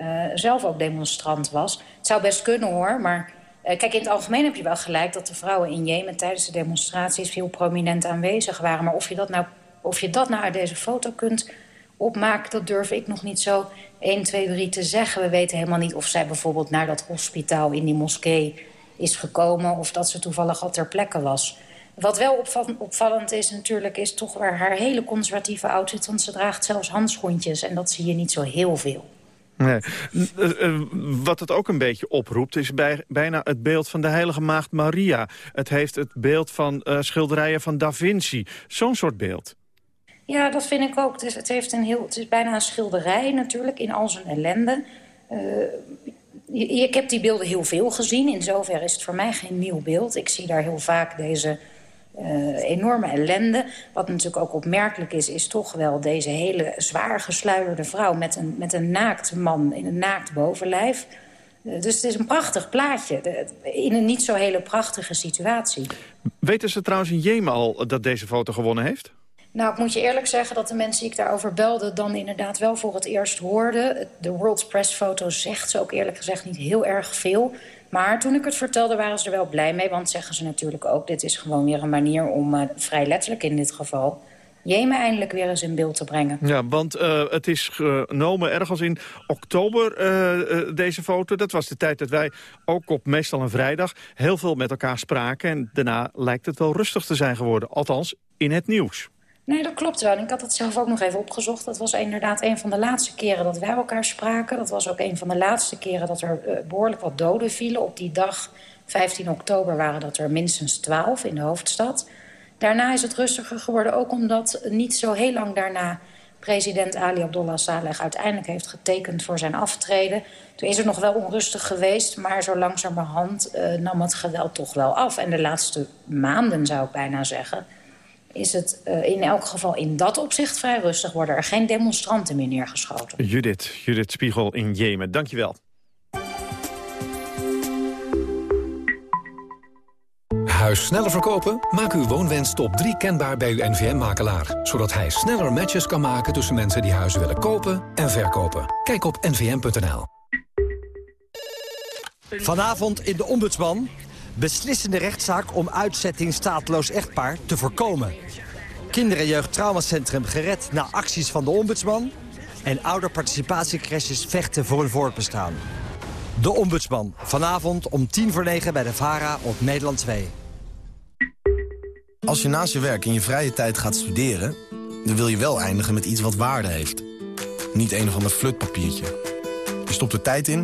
uh, zelf ook demonstrant was. Het zou best kunnen hoor, maar uh, kijk, in het algemeen heb je wel gelijk... dat de vrouwen in Jemen tijdens de demonstraties veel prominent aanwezig waren. Maar of je dat nou, of je dat nou uit deze foto kunt opmaken... dat durf ik nog niet zo 1, 2, 3 te zeggen. We weten helemaal niet of zij bijvoorbeeld naar dat hospitaal in die moskee is gekomen... of dat ze toevallig al ter plekke was. Wat wel opvallend is natuurlijk, is toch waar haar hele conservatieve outfit... want ze draagt zelfs handschoentjes en dat zie je niet zo heel veel. Nee. Eh, eh, wat het ook een beetje oproept is bij, bijna het beeld van de heilige maagd Maria. Het heeft het beeld van uh, schilderijen van Da Vinci. Zo'n soort beeld. Ja, dat vind ik ook. Het is, het heeft een heel, het is bijna een schilderij natuurlijk in al zijn ellende. Ik heb die beelden heel veel gezien. In zoverre is het voor mij geen nieuw beeld. Ik zie daar heel vaak deze uh, enorme ellende. Wat natuurlijk ook opmerkelijk is, is toch wel deze hele zwaar gesluierde vrouw... met een, met een naakt man in een naakt bovenlijf. Uh, dus het is een prachtig plaatje, de, in een niet zo hele prachtige situatie. Weten ze trouwens in Jemen al dat deze foto gewonnen heeft? Nou, ik moet je eerlijk zeggen dat de mensen die ik daarover belde... dan inderdaad wel voor het eerst hoorden. De World's Press foto zegt ze ook eerlijk gezegd niet heel erg veel... Maar toen ik het vertelde waren ze er wel blij mee. Want zeggen ze natuurlijk ook, dit is gewoon weer een manier om, uh, vrij letterlijk in dit geval... Jemen eindelijk weer eens in beeld te brengen. Ja, want uh, het is genomen ergens in oktober, uh, deze foto. Dat was de tijd dat wij ook op meestal een vrijdag heel veel met elkaar spraken. En daarna lijkt het wel rustig te zijn geworden. Althans, in het nieuws. Nee, dat klopt wel. Ik had het zelf ook nog even opgezocht. Dat was inderdaad een van de laatste keren dat wij elkaar spraken. Dat was ook een van de laatste keren dat er uh, behoorlijk wat doden vielen. Op die dag, 15 oktober, waren dat er minstens 12 in de hoofdstad. Daarna is het rustiger geworden, ook omdat niet zo heel lang daarna... president Ali Abdullah Saleh uiteindelijk heeft getekend voor zijn aftreden. Toen is het nog wel onrustig geweest, maar zo langzamerhand uh, nam het geweld toch wel af. En de laatste maanden, zou ik bijna zeggen, is het uh, in elk geval in dat opzicht vrij rustig. Worden er geen demonstranten meer neergeschoten. Judith, Judith Spiegel in Jemen, dankjewel. Huis sneller verkopen? Maak uw woonwens top 3 kenbaar bij uw NVM-makelaar. Zodat hij sneller matches kan maken tussen mensen die huizen willen kopen en verkopen. Kijk op nvm.nl. Vanavond in de Ombudsman. Beslissende rechtszaak om uitzetting stateloos echtpaar te voorkomen. Kinder- en jeugdtraumacentrum gered na acties van de Ombudsman. En ouderparticipatiecrashes vechten voor hun voortbestaan. De Ombudsman. Vanavond om tien voor negen bij de VARA op Nederland 2. Als je naast je werk in je vrije tijd gaat studeren... dan wil je wel eindigen met iets wat waarde heeft. Niet een of ander flutpapiertje. Je stopt er tijd in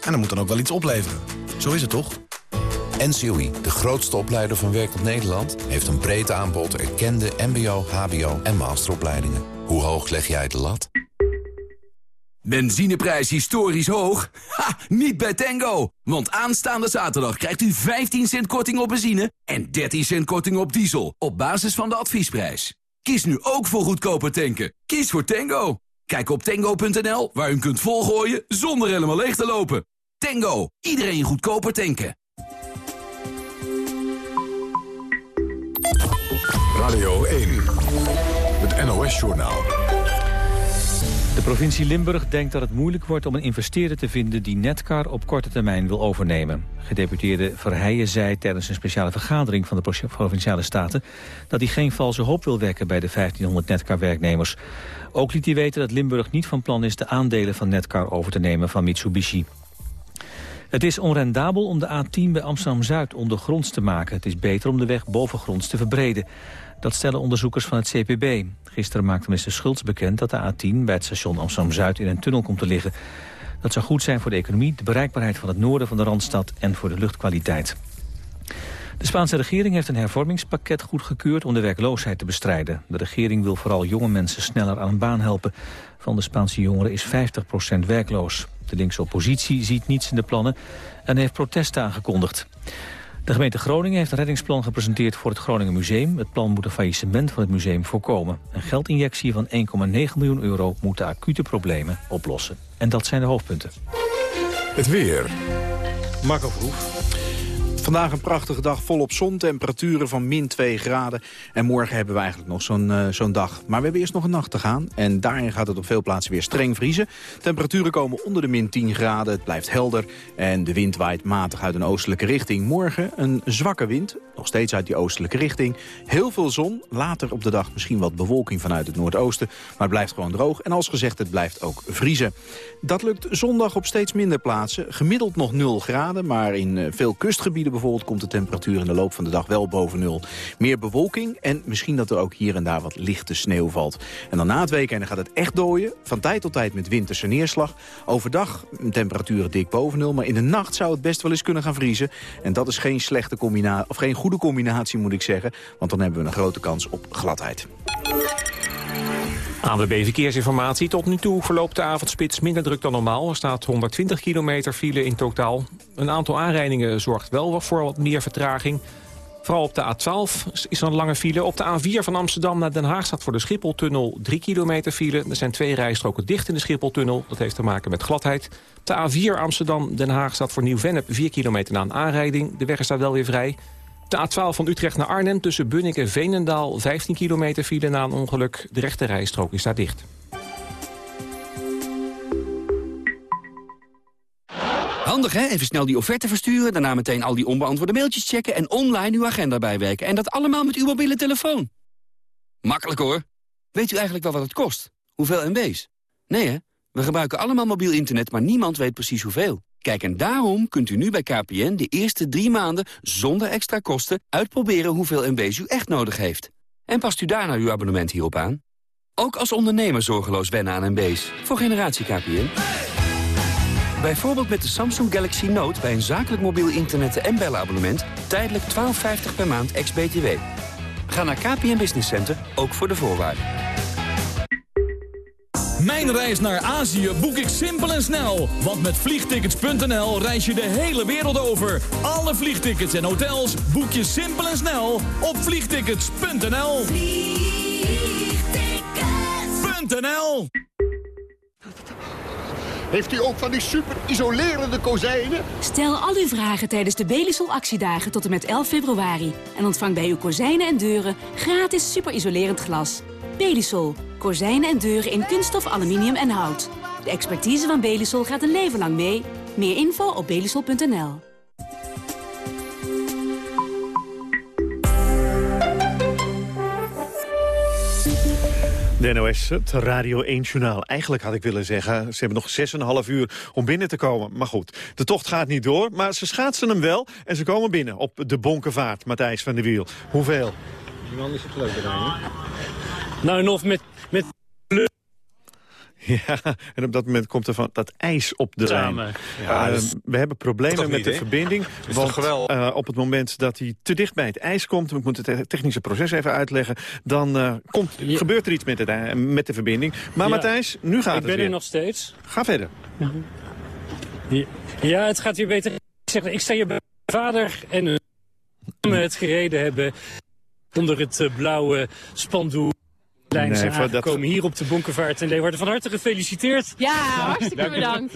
en dan moet dan ook wel iets opleveren. Zo is het toch? NCOI, de grootste opleider van werkend Nederland... heeft een breed aanbod erkende mbo, hbo en masteropleidingen. Hoe hoog leg jij de lat? Benzineprijs historisch hoog? Ha, niet bij Tango! Want aanstaande zaterdag krijgt u 15 cent korting op benzine... en 13 cent korting op diesel, op basis van de adviesprijs. Kies nu ook voor goedkoper tanken. Kies voor Tango. Kijk op tango.nl, waar u kunt volgooien zonder helemaal leeg te lopen. Tango, iedereen goedkoper tanken. Radio 1, het NOS-journaal. De provincie Limburg denkt dat het moeilijk wordt om een investeerder te vinden die Netcar op korte termijn wil overnemen. Gedeputeerde Verheijen zei tijdens een speciale vergadering van de Provinciale Staten dat hij geen valse hoop wil wekken bij de 1500 Netcar-werknemers. Ook liet hij weten dat Limburg niet van plan is de aandelen van Netcar over te nemen van Mitsubishi. Het is onrendabel om de A10 bij Amsterdam-Zuid ondergronds te maken. Het is beter om de weg bovengronds te verbreden. Dat stellen onderzoekers van het CPB. Gisteren maakte minister Schultz bekend dat de A10 bij het station Amsterdam-Zuid in een tunnel komt te liggen. Dat zou goed zijn voor de economie, de bereikbaarheid van het noorden van de Randstad en voor de luchtkwaliteit. De Spaanse regering heeft een hervormingspakket goedgekeurd om de werkloosheid te bestrijden. De regering wil vooral jonge mensen sneller aan een baan helpen. Van de Spaanse jongeren is 50% werkloos. De linkse oppositie ziet niets in de plannen en heeft protesten aangekondigd. De gemeente Groningen heeft een reddingsplan gepresenteerd voor het Groningen Museum. Het plan moet een faillissement van het museum voorkomen. Een geldinjectie van 1,9 miljoen euro moet de acute problemen oplossen. En dat zijn de hoofdpunten. Het weer. Marco Verhoef. Vandaag een prachtige dag volop zon, temperaturen van min 2 graden. En morgen hebben we eigenlijk nog zo'n uh, zo'n dag. Maar we hebben eerst nog een nacht te gaan. En daarin gaat het op veel plaatsen weer streng vriezen. Temperaturen komen onder de min 10 graden. Het blijft helder. En de wind waait matig uit een oostelijke richting. Morgen een zwakke wind. Nog steeds uit die oostelijke richting. Heel veel zon. Later op de dag misschien wat bewolking vanuit het noordoosten. Maar het blijft gewoon droog. En als gezegd, het blijft ook vriezen. Dat lukt zondag op steeds minder plaatsen. Gemiddeld nog 0 graden. Maar in uh, veel kustgebieden bijvoorbeeld komt de temperatuur in de loop van de dag wel boven nul. Meer bewolking en misschien dat er ook hier en daar wat lichte sneeuw valt. En dan na het weekend gaat het echt dooien. Van tijd tot tijd met winterse neerslag. Overdag temperaturen dik boven nul. Maar in de nacht zou het best wel eens kunnen gaan vriezen. En dat is geen slechte combinatie, of geen goede combinatie moet ik zeggen. Want dan hebben we een grote kans op gladheid. ANWB Verkeersinformatie. Tot nu toe verloopt de avondspits minder druk dan normaal. Er staat 120 kilometer file in totaal. Een aantal aanrijdingen zorgt wel voor wat meer vertraging. Vooral op de A12 is er een lange file. Op de A4 van Amsterdam naar Den Haag staat voor de Schipholtunnel 3 kilometer file. Er zijn twee rijstroken dicht in de Schipholtunnel. Dat heeft te maken met gladheid. Op de A4 Amsterdam-Den Haag staat voor Nieuw-Vennep 4 kilometer na een aanrijding. De weg is daar wel weer vrij. De A12 van Utrecht naar Arnhem tussen Bunnik en Veenendaal... 15 kilometer file na een ongeluk. De rechte rijstrook is daar dicht. Handig hè? Even snel die offerte versturen, daarna meteen al die onbeantwoorde mailtjes checken... en online uw agenda bijwerken. En dat allemaal met uw mobiele telefoon. Makkelijk hoor. Weet u eigenlijk wel wat het kost? Hoeveel MB's? Nee hè? We gebruiken allemaal mobiel internet, maar niemand weet precies hoeveel. Kijk, en daarom kunt u nu bij KPN de eerste drie maanden zonder extra kosten uitproberen hoeveel MB's u echt nodig heeft. En past u daarna uw abonnement hierop aan? Ook als ondernemer zorgeloos wennen aan MB's. Voor generatie KPN. Bijvoorbeeld met de Samsung Galaxy Note bij een zakelijk mobiel internet- en bellenabonnement... tijdelijk 12,50 per maand ex-BTW. Ga naar KPN Business Center, ook voor de voorwaarden. Mijn reis naar Azië boek ik simpel en snel. Want met vliegtickets.nl reis je de hele wereld over. Alle vliegtickets en hotels boek je simpel en snel op vliegtickets.nl. Vliegtickets.nl Heeft u ook van die super isolerende kozijnen? Stel al uw vragen tijdens de Belisol actiedagen tot en met 11 februari. En ontvang bij uw kozijnen en deuren gratis super-isolerend glas. Belisol. Kozijnen en deuren in kunststof, aluminium en hout. De expertise van Belisol gaat een leven lang mee. Meer info op belisol.nl. De NOS, het Radio 1-journaal. Eigenlijk had ik willen zeggen, ze hebben nog 6,5 uur om binnen te komen. Maar goed, de tocht gaat niet door, maar ze schaatsen hem wel... en ze komen binnen op de Bonkenvaart, Matthijs van der Wiel. Hoeveel? Die man is het leuk hè? Nou, en of met, met Ja, en op dat moment komt er van dat ijs op de Samen. Rijn. Ja, Eh, dus- we hebben problemen met niet, de verbinding. Want eh, op het moment dat hij te dicht bij het ijs komt... ik moet het te- technische proces even uitleggen... dan eh, komt, gebeurt er iets met, het, met de verbinding. Maar Ja. Matthijs, nu gaat Ik het ben weer. er nog steeds. Ga verder. Ja, Ja, het gaat weer beter. Ik, zeg, ik sta hier bij mijn vader en uh, het gereden hebben onder het blauwe spandoek. Lijn Nee, zijn voor dat- aangekomen hier op de Bonkenvaart in Leeuwarden. Van harte gefeliciteerd. Ja, hartstikke bedankt.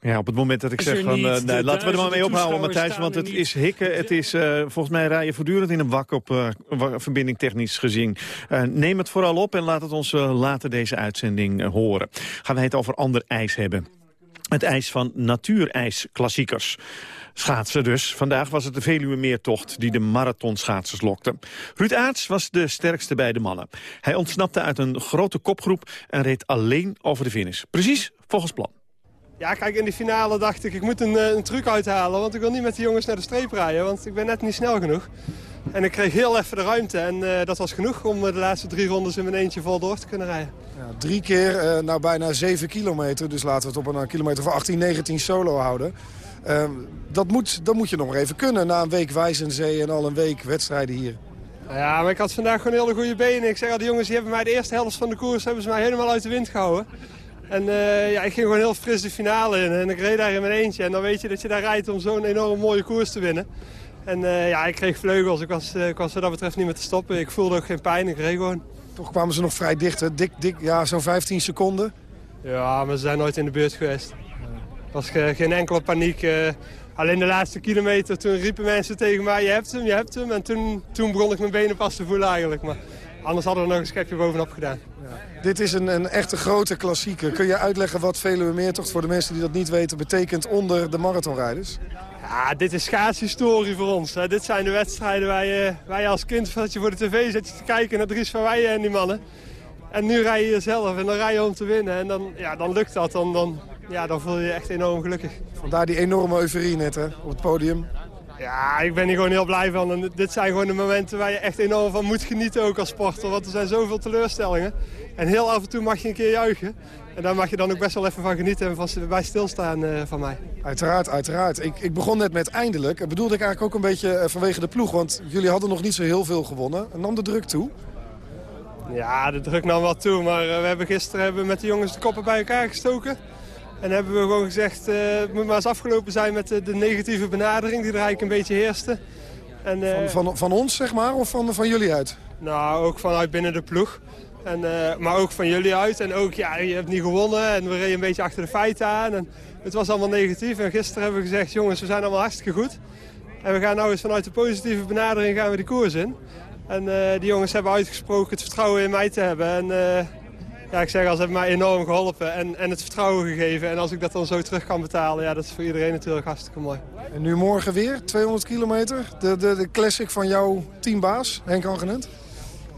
Ja, op het moment dat ik zeg van, eh, nee, laten we er maar mee ophouden, Matthijs. Want het is hikken. Het is, eh, volgens mij rij je voortdurend in een wak op eh, wa- verbinding technisch gezien. Eh, neem het vooral op en laat het ons later deze uitzending horen. Gaan wij het over ander ijs hebben. Het ijs van natuurijsklassiekers. Schaatsen dus. Vandaag was het de Veluwemeertocht die de marathonschaatsers lokte. Ruud Aarts was de sterkste bij de mannen. Hij ontsnapte uit een grote kopgroep en reed alleen over de finish. Precies volgens plan. Ja, kijk, in de finale dacht ik, ik moet een, eh, een truc uithalen. Want ik wil niet met die jongens naar de streep rijden, want ik ben net niet snel genoeg. En ik kreeg heel even de ruimte en eh, dat was genoeg om eh, de laatste drie rondes in mijn eentje vol door te kunnen rijden. Ja, drie keer, eh nou bijna 7 kilometer. Dus laten we het op een kilometer van 18, 19 solo houden. Ehm, dat, moet, dat moet je nog maar even kunnen na een week Wijzenzee en al een week wedstrijden hier. Ja, maar ik had vandaag gewoon hele goede benen. Ik zeg al, die jongens die hebben mij de eerste helft van de koers hebben ze mij helemaal uit de wind gehouden. En eh, ja, ik ging gewoon heel fris de finale in en ik reed daar in mijn eentje. En dan weet je dat je daar rijdt om zo'n enorm mooie koers te winnen. En eh, ja, ik kreeg vleugels. Ik was, eh, ik was wat dat betreft niet meer te stoppen. Ik voelde ook geen pijn, ik reed gewoon. Toch kwamen ze nog vrij dicht, hè? dik, dik, ja, zo'n 15 seconden. Ja, maar ze zijn nooit in de buurt geweest. Er was ge- geen enkele paniek. eh. alleen de laatste kilometer, toen riepen mensen tegen mij, je hebt hem, je hebt hem. En toen, toen begon ik mijn benen pas te voelen eigenlijk. Maar anders hadden we nog een schepje bovenop gedaan. Dit is een, een echte grote klassieker. Kun je uitleggen wat Veluwe Meertocht voor de mensen die dat niet weten betekent onder de marathonrijders? Ja, dit is schaatshistorie voor ons. Hè. Dit zijn de wedstrijden waar je, waar je als kind zat je voor de tv zit je te kijken naar Dries van Weijen en die mannen. En nu rij je zelf en dan rij je om te winnen. En dan, ja, dan lukt dat. Dan, dan, ja, dan voel je je echt enorm gelukkig. Vandaar die enorme euforie net hè, op het podium. Ja, ik ben hier gewoon heel blij van. En dit zijn gewoon de momenten waar je echt enorm van moet genieten ook als sporter. Want er zijn zoveel teleurstellingen. En heel af en toe mag je een keer juichen. En daar mag je dan ook best wel even van genieten en van, bij stilstaan eh, van mij. Uiteraard, uiteraard. Ik, ik begon net met eindelijk. Dat bedoelde ik eigenlijk ook een beetje eh, vanwege de ploeg. Want jullie hadden nog niet zo heel veel gewonnen. En nam de druk toe. Ja, de druk nam wel toe. Maar eh, we hebben gisteren hebben we met de jongens de koppen bij elkaar gestoken. En hebben we gewoon gezegd, eh, het moet maar eens afgelopen zijn met de, de negatieve benadering die er eigenlijk een beetje heerste. En, eh, Van, van, van ons, zeg maar, of van, van jullie uit? Nou, ook vanuit binnen de ploeg. En, eh, maar ook van jullie uit. En ook, ja, je hebt niet gewonnen. En we reden een beetje achter de feiten aan. En het was allemaal negatief. En gisteren hebben we gezegd, jongens, we zijn allemaal hartstikke goed. En we gaan nou eens vanuit de positieve benadering gaan we die koers in. En die jongens hebben uitgesproken het vertrouwen in mij te hebben. En ja, ik zeg al, ze hebben mij enorm geholpen en, en het vertrouwen gegeven. En als ik dat dan zo terug kan betalen, ja, dat is voor iedereen natuurlijk hartstikke mooi. En nu morgen weer, 200 kilometer. De, de, de classic van jouw teambaas, Henk Angenent.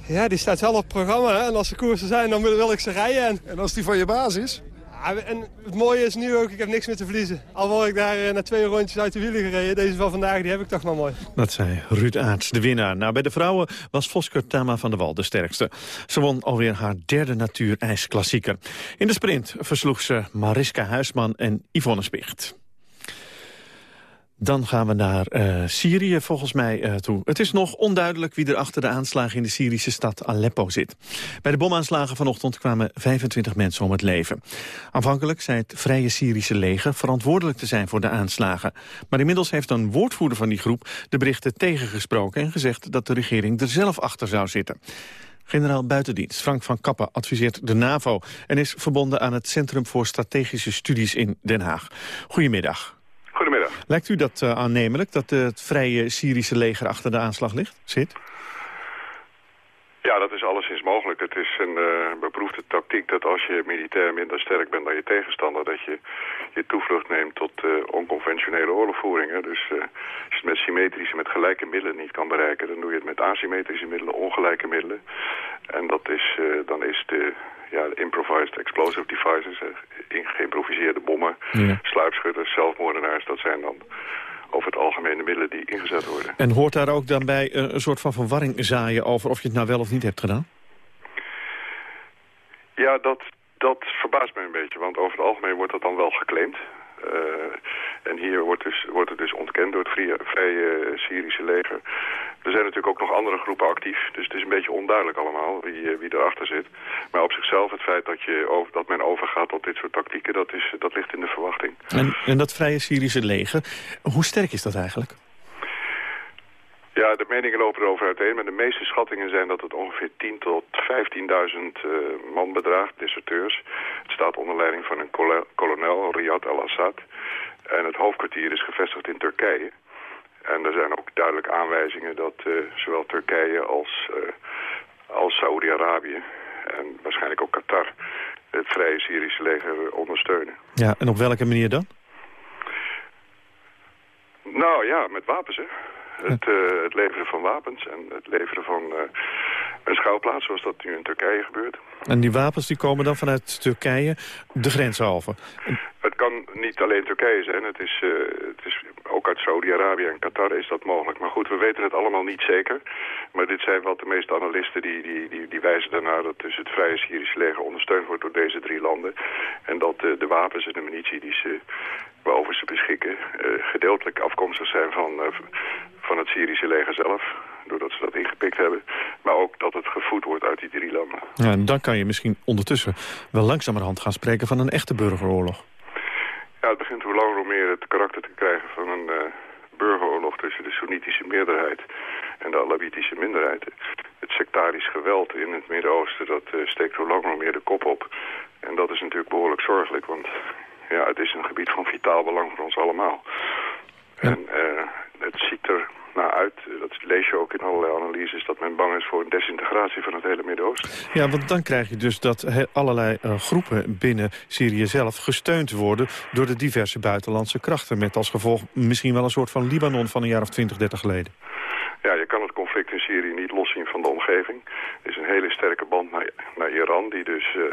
Ja, die staat wel op het programma. Hè? En als er koersen zijn, dan wil wil ik ze rijden. En, en als die van je baas is? En het mooie is nu ook, ik heb niks meer te verliezen. Al ik daar eh, na twee rondjes uit de wielen gereden. Deze van vandaag, die heb ik toch maar mooi. Dat zei Ruud Aarts, de winnaar. Nou, bij de vrouwen was Vosker Tama van der Wal de sterkste. Ze won alweer haar derde natuurijsklassieker. In de sprint versloeg ze Mariska Huisman en Yvonne Spicht. Dan gaan we naar uh, Syrië volgens mij uh, toe. Het is nog onduidelijk wie er achter de aanslagen in de Syrische stad Aleppo zit. Bij de bomaanslagen vanochtend kwamen 25 mensen om het leven. Aanvankelijk zei het Vrije Syrische leger verantwoordelijk te zijn voor de aanslagen. Maar inmiddels heeft een woordvoerder van die groep de berichten tegengesproken... en gezegd dat de regering er zelf achter zou zitten. Generaal Buitendienst Frank van Kappen adviseert de NAVO... en is verbonden aan het Centrum voor Strategische Studies in Den Haag. Goedemiddag. Goedemiddag. Lijkt u dat uh, aannemelijk, dat het vrije Syrische leger achter de aanslag ligt, zit? Ja, dat is alleszins mogelijk. Het is een uh, beproefde tactiek dat als je militair minder sterk bent dan je tegenstander... dat je je toevlucht neemt tot uh, onconventionele oorlogvoeringen. Dus uh, als je het met symmetrische, met gelijke middelen niet kan bereiken... dan doe je het met asymmetrische middelen, ongelijke middelen. En dat is, dan is de, ja, de improvised explosive devices, geïmproviseerde bommen, ja. sluipschutters, zelfmoordenaars... dat zijn dan over het algemeen de middelen die ingezet worden. En hoort daar ook dan bij een soort van verwarring zaaien over of je het nou wel of niet hebt gedaan? Ja, dat, dat verbaast me een beetje, want over het algemeen wordt dat dan wel geclaimd. Uh, en hier wordt, dus, wordt het dus ontkend door het vrije, Syrische leger. Er zijn natuurlijk ook nog andere groepen actief. Dus het is een beetje onduidelijk allemaal wie, wie erachter zit. Maar op zichzelf het feit dat, je over, dat men overgaat tot dit soort tactieken... dat, is, dat ligt in de verwachting. En, en dat vrije Syrische leger, hoe sterk is dat eigenlijk? Ja, de meningen lopen erover uiteen. Maar de meeste schattingen zijn dat het ongeveer 10 tot 15.000 uh, man bedraagt, deserteurs. Het staat onder leiding van een kolonel, Riyad al-Assad. En het hoofdkwartier is gevestigd in Turkije. En er zijn ook duidelijk aanwijzingen dat uh, zowel Turkije als, uh, als Saoedi-Arabië en waarschijnlijk ook Qatar het Vrije Syrische leger ondersteunen. Ja, en op welke manier dan? Nou ja, met wapens hè. Het, uh, het, leveren van wapens en het leveren van uh, een schouwplaats, zoals dat nu in Turkije gebeurt. En die wapens die komen dan vanuit Turkije de grens over? Het kan niet alleen Turkije zijn, het is, uh, het is ook uit Saudi-Arabië en Qatar is dat mogelijk. Maar goed, we weten het allemaal niet zeker. Maar dit zijn wat de meeste analisten die, die, die, die wijzen daarnaar dat dus het Vrije Syrische leger ondersteund wordt door deze drie landen. En dat de wapens en de munitie die ze, waarover ze beschikken gedeeltelijk afkomstig zijn van van het Syrische leger zelf. Doordat ze dat ingepikt hebben. Maar ook dat het gevoed wordt uit die drie landen. Ja, en dan kan je misschien ondertussen wel langzamerhand gaan spreken van een echte burgeroorlog. Ja, het begint hoe langer hoe meer het karakter te krijgen van een uh, burgeroorlog tussen de Soenitische meerderheid en de Alawitische minderheid. Het sectarisch geweld in het Midden-Oosten, dat uh, steekt hoe langer hoe meer de kop op. En dat is natuurlijk behoorlijk zorgelijk, want ja, het is een gebied van vitaal belang voor ons allemaal. En uh, het ziet er nou uit, dat lees je ook in allerlei analyses... dat men bang is voor een desintegratie van het hele Midden-Oosten. Ja, want dan krijg je dus dat allerlei uh, groepen binnen Syrië zelf... gesteund worden door de diverse buitenlandse krachten... met als gevolg misschien wel een soort van Libanon van een jaar of 20, 30 geleden. Ja, je kan het conflict in Syrië niet loszien van de omgeving. Er is een hele sterke band naar, naar Iran, die dus uh,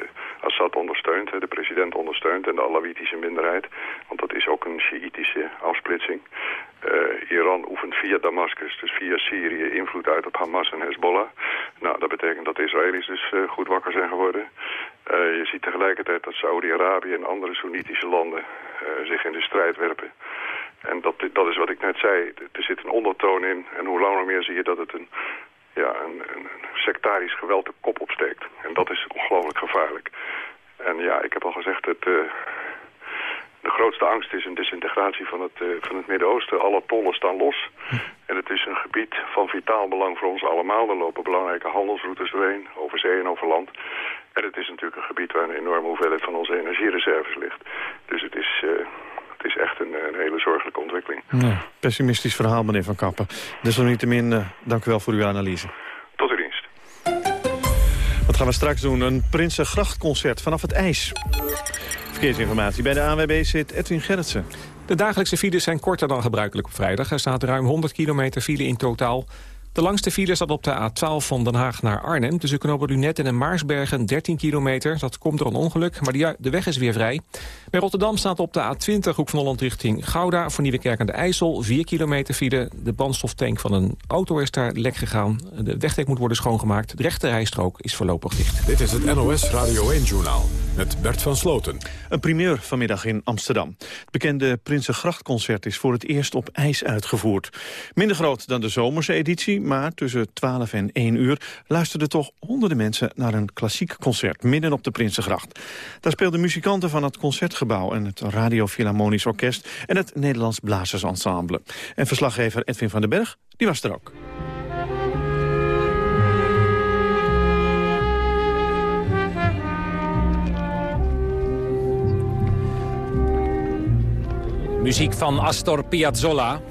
Assad ondersteunt, de president ondersteunt... en de Alawitische minderheid, want dat is ook een Sjiitische afsplitsing. Uh, Iran oefent via Damascus, dus via Syrië, invloed uit op Hamas en Hezbollah. Nou, dat betekent dat de Israëli's dus uh, goed wakker zijn geworden. Uh, je ziet tegelijkertijd dat Saudi-Arabië en andere Soenitische landen zich in de strijd werpen. En dat, dat is wat ik net zei. Er zit een ondertoon in. En hoe langer meer zie je dat het een, ja, een, een sectarisch geweld de kop opsteekt. En dat is ongelooflijk gevaarlijk. En ja, ik heb al gezegd, het, de grootste angst is een disintegratie van het, uh, van het Midden-Oosten. Alle tollen staan los. En het is een gebied van vitaal belang voor ons allemaal. Er lopen belangrijke handelsroutes doorheen, over zee en over land. En het is natuurlijk een gebied waar een enorme hoeveelheid van onze energiereserves ligt. Dus het is... Uh, het is echt een, een hele zorgelijke ontwikkeling. Ja, pessimistisch verhaal, meneer Van Kappen. Desalniettemin, uh, dank u wel voor uw analyse. Tot uw dienst. Wat gaan we straks doen? Een Prinsengrachtconcert vanaf het ijs. Verkeersinformatie bij de ANWB zit Edwin Gerritsen. De dagelijkse files zijn korter dan gebruikelijk op vrijdag. Er staat ruim 100 kilometer file in totaal. De langste file staat op de A12 van Den Haag naar Arnhem... tussen knopen Lunetten en Maarsbergen 13 kilometer. Dat komt door een ongeluk, maar die, de weg is weer vrij. Bij Rotterdam staat op de A20 hoek van Holland richting Gouda... voor Nieuwekerk aan de IJssel 4 kilometer file. De brandstoftank van een auto is daar lek gegaan. De wegdek moet worden schoongemaakt. De rechte rijstrook is voorlopig dicht. Dit is het NOS Radio 1-journaal met Bert van Sloten. Een primeur vanmiddag in Amsterdam. Het bekende Prinsengrachtconcert is voor het eerst op ijs uitgevoerd. Minder groot dan de zomerse editie, maar tussen 12 en 1 uur... luisterden toch honderden mensen naar een klassiek concert midden op de Prinsengracht. Daar speelden muzikanten van het Concertgebouw en het Radio Philharmonisch Orkest... en het Nederlands Blazersensemble. En verslaggever Edwin van den Berg, die was er ook. Muziek van Astor Piazzolla.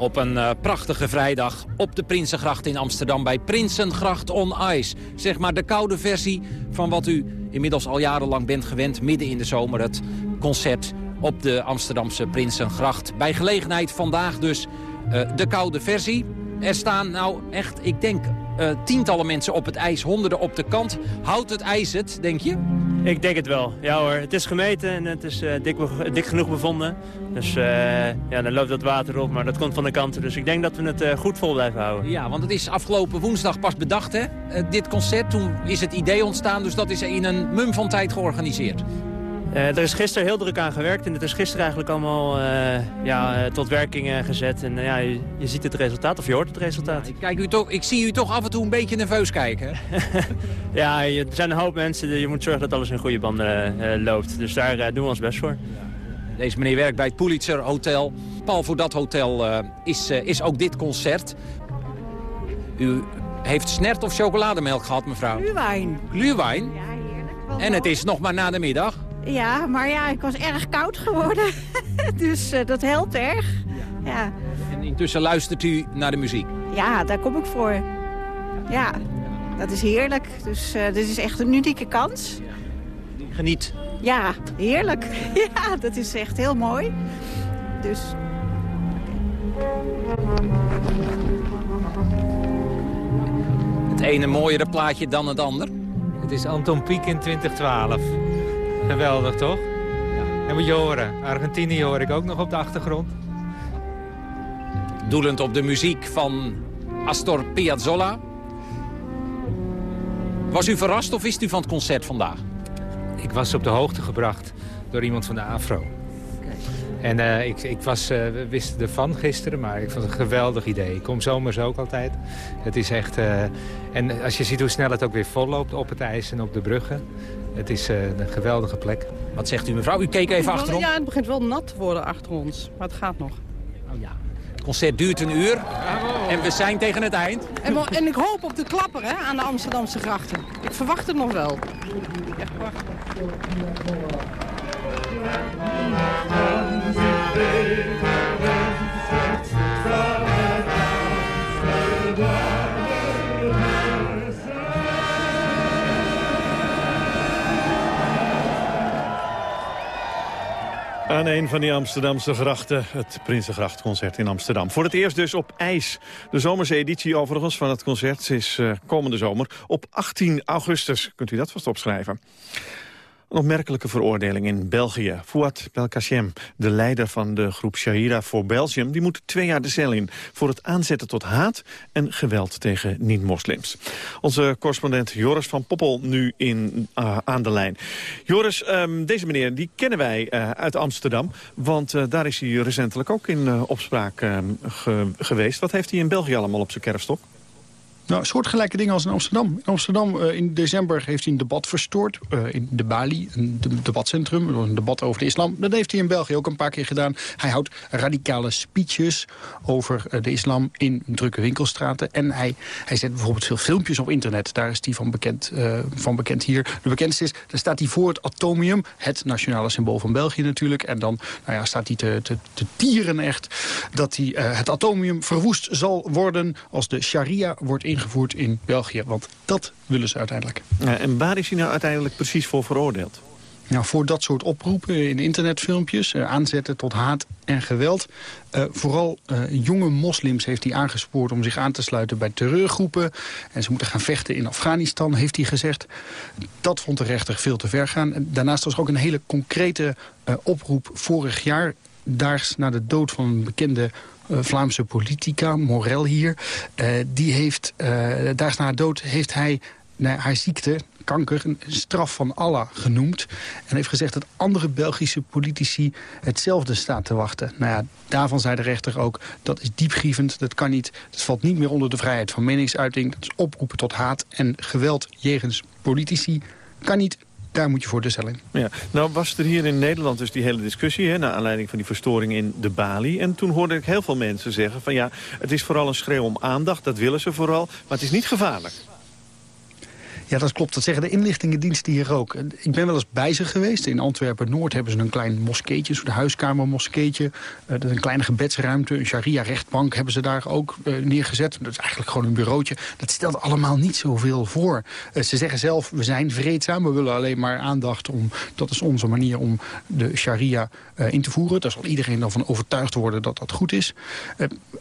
Op een uh, prachtige vrijdag op de Prinsengracht in Amsterdam bij Prinsengracht on Ice. Zeg maar de koude versie van wat u inmiddels al jarenlang bent gewend... midden in de zomer het concert op de Amsterdamse Prinsengracht. Bij gelegenheid vandaag dus uh, de koude versie. Er staan nou echt, ik denk, uh, tientallen mensen op het ijs, honderden op de kant. Houdt het ijs het, denk je? Ik denk het wel. Ja hoor, het is gemeten en het is uh, dik, dik, genoeg bevonden. Dus uh, ja, dan loopt dat water op, maar dat komt van de kanten. Dus ik denk dat we het uh, goed vol blijven houden. Ja, want het is afgelopen woensdag pas bedacht, hè? dit concert. Toen is het idee ontstaan, dus dat is in een mum van tijd georganiseerd. Uh, er is gisteren heel druk aan gewerkt en het is gisteren eigenlijk allemaal uh, ja, uh, tot werking gezet. En ja, je, je, ziet het resultaat, of je hoort het resultaat. Ja, ik, kijk u toch, ik zie u toch af en toe een beetje nerveus kijken. *laughs* ja, er zijn een hoop mensen, je moet zorgen dat alles in goede banden loopt. Dus daar doen we ons best voor. Deze meneer werkt bij het Pulitzer Hotel. Paul, voor dat hotel is, is ook dit concert. U heeft snert of chocolademelk gehad, mevrouw? Gluwijn. Gluwijn? Ja, heerlijk. En het is nog maar na de middag? Ja, maar ja, ik was erg koud geworden. *laughs* dus uh, dat helpt erg. Ja. ja. En intussen luistert u naar de muziek? Ja, daar kom ik voor. Ja, dat is heerlijk. Dus uh, dit is echt een unieke kans. Geniet. Ja, heerlijk. *laughs* ja, dat is echt heel mooi. Dus... Het ene mooiere plaatje dan het ander? Het is Anton Pieck in 2012. Geweldig, toch? Ja. Dat moet je horen. Argentinië hoor ik ook nog op de achtergrond. Doelend op de muziek van Astor Piazzolla. Was u verrast of wist u van het concert vandaag? Ik was op de hoogte gebracht door iemand van de AFRO. En uh, ik, ik was, uh, wist ervan gisteren, maar ik vond het een geweldig idee. Ik kom zomers ook altijd. Het is echt... Uh, en als je ziet hoe snel het ook weer volloopt op het ijs en op de bruggen. Het is een geweldige plek. Wat zegt u mevrouw? U keek even achterom. Ja, het begint wel nat te worden achter ons. Maar het gaat nog. Oh ja. Het concert duurt een uur. En we zijn tegen het eind. En, en ik hoop op de klapper hè, aan de Amsterdamse grachten. Ik verwacht het nog wel. Echt wachten. Aan een van die Amsterdamse grachten, het Prinsengrachtconcert in Amsterdam. Voor het eerst dus op ijs. De zomerse editie overigens van het concert is uh, komende zomer op 18 augustus. Kunt u dat vast opschrijven. Een opmerkelijke veroordeling in België. Fouad Belkacem, de leider van de groep Shahira voor Belgium... die moet twee jaar de cel in voor het aanzetten tot haat en geweld tegen niet-moslims. Onze correspondent Joris van Poppel nu in, uh, aan de lijn. Joris, um, deze meneer die kennen wij uh, uit Amsterdam... want uh, daar is hij recentelijk ook in opspraak ge geweest. Wat heeft hij in België allemaal op zijn kerfstok? Nou, soortgelijke dingen als in Amsterdam. In Amsterdam uh, in december heeft hij een debat verstoord uh, in de Bali, een de debatcentrum, een debat over de islam. Dat heeft hij in België ook een paar keer gedaan. Hij houdt radicale speeches over uh, de islam in drukke winkelstraten. En hij, hij zet bijvoorbeeld veel filmpjes op internet. Daar is hij van bekend, van bekend hier. De bekendste is, daar staat hij voor het atomium, het nationale symbool van België natuurlijk. En dan nou ja, staat hij te, te, te tieren echt dat hij, het atomium verwoest zal worden als de sharia wordt ingevoerd ingevoerd in België. Want dat willen ze uiteindelijk. Ja, en waar is hij nou uiteindelijk precies voor veroordeeld? Nou, voor dat soort oproepen in internetfilmpjes, uh, aanzetten tot haat en geweld. Uh, vooral uh, jonge moslims heeft hij aangespoord om zich aan te sluiten bij terreurgroepen. En ze moeten gaan vechten in Afghanistan, heeft hij gezegd. Dat vond de rechter veel te ver gaan. En daarnaast was er ook een hele concrete oproep vorig jaar daags na de dood van een bekende Vlaamse politica, Morel hier. Uh, die heeft, uh, daags na dood heeft hij naar haar ziekte, kanker, een straf van Allah genoemd. En heeft gezegd dat andere Belgische politici hetzelfde staat te wachten. Nou ja, daarvan zei de rechter ook, dat is diepgrievend, dat kan niet. Dat valt niet meer onder de vrijheid van meningsuiting. Dat is oproepen tot haat en geweld jegens politici. Kan niet, daar moet je voor de stelling. Ja, nou was er hier in Nederland dus die hele discussie... Hè, naar aanleiding van die verstoring in de Bali. En toen hoorde ik heel veel mensen zeggen van ja, het is vooral een schreeuw om aandacht. Dat willen ze vooral, maar het is niet gevaarlijk. Ja, dat klopt. Dat zeggen de inlichtingendiensten hier ook. Ik ben wel eens bij ze geweest. In Antwerpen-Noord hebben ze een klein moskeetje, een huiskamermoskeetje. Uh, dat is een kleine gebedsruimte, een sharia-rechtbank hebben ze daar ook uh, neergezet. Dat is eigenlijk gewoon een bureautje. Dat stelt allemaal niet zoveel voor. Uh, ze zeggen zelf, we zijn vreedzaam, we willen alleen maar aandacht om... dat is onze manier om de sharia in te voeren. Daar zal iedereen dan van overtuigd worden dat dat goed is.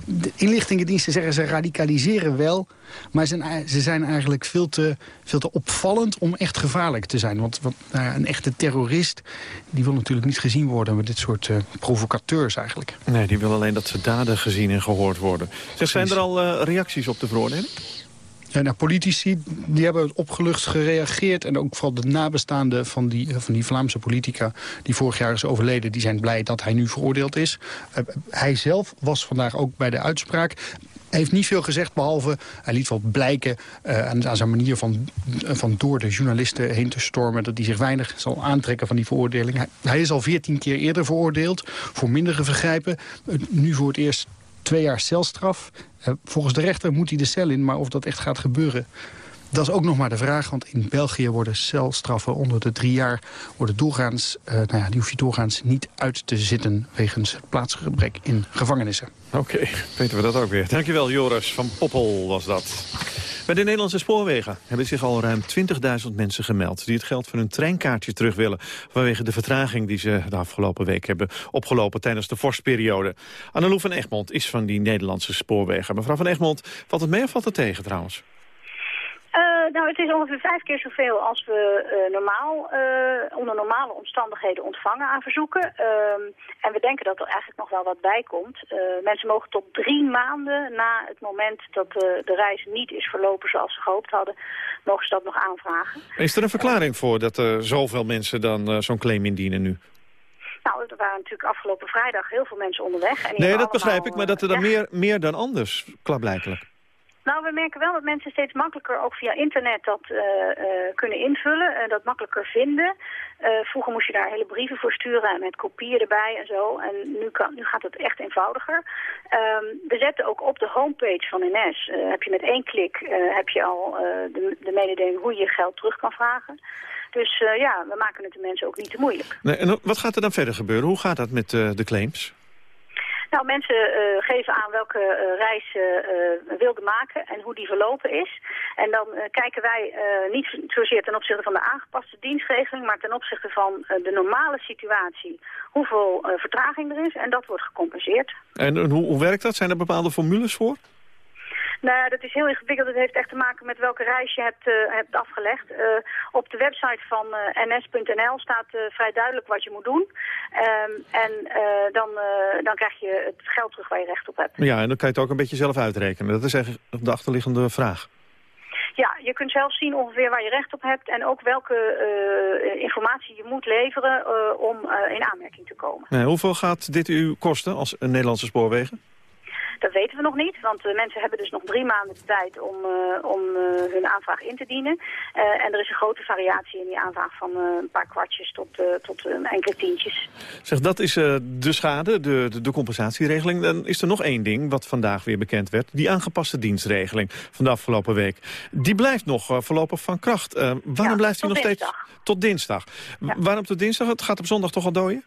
de inlichtingendiensten zeggen ze radicaliseren wel... maar ze, ze zijn eigenlijk veel te, veel te opvallend om echt gevaarlijk te zijn. Want, want nou een echte terrorist die wil natuurlijk niet gezien worden... met dit soort uh, provocateurs eigenlijk. Nee, die wil alleen dat ze daden gezien en gehoord worden. Zeg, zijn er al uh, reacties op de veroordeling? Ja, nou, politici die hebben opgelucht gereageerd. En ook vooral de nabestaanden van die, van die Vlaamse politica... die vorig jaar is overleden, die zijn blij dat hij nu veroordeeld is. Uh, hij zelf was vandaag ook bij de uitspraak. Hij heeft niet veel gezegd, behalve hij liet wel blijken uh, aan, zijn manier van, van door de journalisten heen te stormen... dat hij zich weinig zal aantrekken van die veroordeling. Hij, is al veertien keer eerder veroordeeld voor mindere vergrijpen. Uh, nu voor het eerst twee jaar celstraf. Uh, volgens de rechter moet hij de cel in, maar of dat echt gaat gebeuren... Dat is ook nog maar de vraag, want in België worden celstraffen onder de drie jaar... worden doorgaans, uh, nou ja, die hoef je doorgaans niet uit te zitten... wegens plaatsgebrek in gevangenissen. Oké, weten we dat ook weer. Dankjewel, Joris van Poppel was dat. Bij de Nederlandse spoorwegen hebben zich al ruim 20.000 mensen gemeld... die het geld van hun treinkaartje terug willen... vanwege de vertraging die ze de afgelopen week hebben opgelopen... tijdens de vorstperiode. Annelou van Egmond is van die Nederlandse spoorwegen. Mevrouw van Egmond, valt het mee of valt het tegen trouwens? Uh, nou, het is ongeveer vijf keer zoveel als we uh, normaal, uh, onder normale omstandigheden ontvangen aan verzoeken. Ehm, en we denken dat er eigenlijk nog wel wat bij komt. mensen mogen tot drie maanden na het moment dat de reis niet is verlopen zoals ze gehoopt hadden, mogen ze dat nog aanvragen. Is er een verklaring voor dat er zoveel mensen dan zo'n claim indienen nu? Nou, er waren natuurlijk afgelopen vrijdag heel veel mensen onderweg. En nee, dat allemaal, begrijp ik, maar dat er dan meer, meer dan anders, klaarblijkelijk. Nou, we merken wel dat mensen steeds makkelijker ook via internet dat uh, uh, kunnen invullen. en dat makkelijker vinden. Vroeger moest je daar hele brieven voor sturen en met kopieën erbij en zo. En nu, kan, nu gaat het echt eenvoudiger. Um, we zetten ook op de homepage van NS. heb je met één klik heb je al de, de mededeling hoe je je geld terug kan vragen. Dus ja, we maken het de mensen ook niet te moeilijk. Nee, en wat gaat er dan verder gebeuren? Hoe gaat dat met de claims? Nou, mensen uh, geven aan welke uh, reis ze uh, wilden maken en hoe die verlopen is. En dan kijken wij niet zozeer ten opzichte van de aangepaste dienstregeling, maar ten opzichte van de normale situatie, hoeveel vertraging er is. En dat wordt gecompenseerd. En hoe, hoe werkt dat? Zijn er bepaalde formules voor? Nou, dat is heel ingewikkeld. Het heeft echt te maken met welke reis je hebt, uh, hebt afgelegd. Uh, op de website van uh, ns.nl staat vrij duidelijk wat je moet doen. Um, en dan, dan krijg je het geld terug waar je recht op hebt. Ja, en dan kan je het ook een beetje zelf uitrekenen. Dat is eigenlijk de achterliggende vraag. Ja, je kunt zelf zien ongeveer waar je recht op hebt en ook welke uh, informatie je moet leveren uh, om uh, in aanmerking te komen. Nee, hoeveel gaat dit u kosten als Nederlandse spoorwegen? Dat weten we nog niet, want de mensen hebben dus nog drie maanden de tijd om, uh, om uh, hun aanvraag in te dienen. En er is een grote variatie in die aanvraag van een paar kwartjes tot, tot enkele tientjes. Zeg, dat is de schade, de, de, de, compensatieregeling. Dan is er nog één ding wat vandaag weer bekend werd. Die aangepaste dienstregeling van de afgelopen week. Die blijft nog voorlopig van kracht. waarom ja, blijft die nog dinsdag. steeds tot dinsdag? Ja. Waarom tot dinsdag? Het gaat op zondag toch al dooien?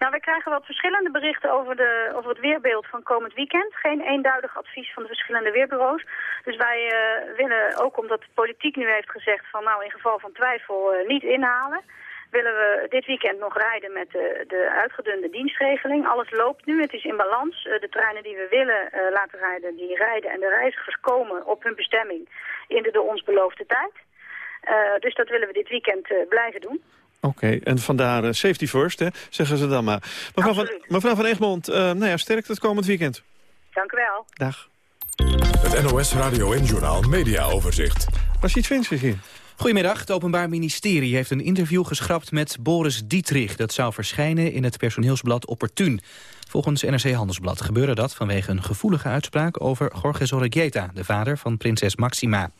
Nou, wij krijgen wat verschillende berichten over, de, over het weerbeeld van komend weekend. Geen eenduidig advies van de verschillende weerbureaus. Dus wij uh, willen ook, omdat de politiek nu heeft gezegd van nou in geval van twijfel uh, niet inhalen willen we dit weekend nog rijden met de, de uitgedunde dienstregeling. Alles loopt nu, het is in balans. Uh, de treinen die we willen laten rijden, die rijden en de reizigers komen op hun bestemming in de door ons beloofde tijd. Dus dat willen we dit weekend blijven doen. Oké, okay, en vandaar uh, safety first, hè, zeggen ze dan maar. Mevrouw van, mevrouw van Egmond, uh, nou ja, sterkte het komend weekend. Dank u wel. Dag. Het NOS Radio en Journaal Media Overzicht. Rachid Finch is hier. Goedemiddag. Het Openbaar Ministerie heeft een interview geschrapt met Boris Dietrich. Dat zou verschijnen in het personeelsblad Opportun. Volgens NRC Handelsblad gebeurde dat vanwege een gevoelige uitspraak over Jorge Zorregieta, de vader van prinses Maxima.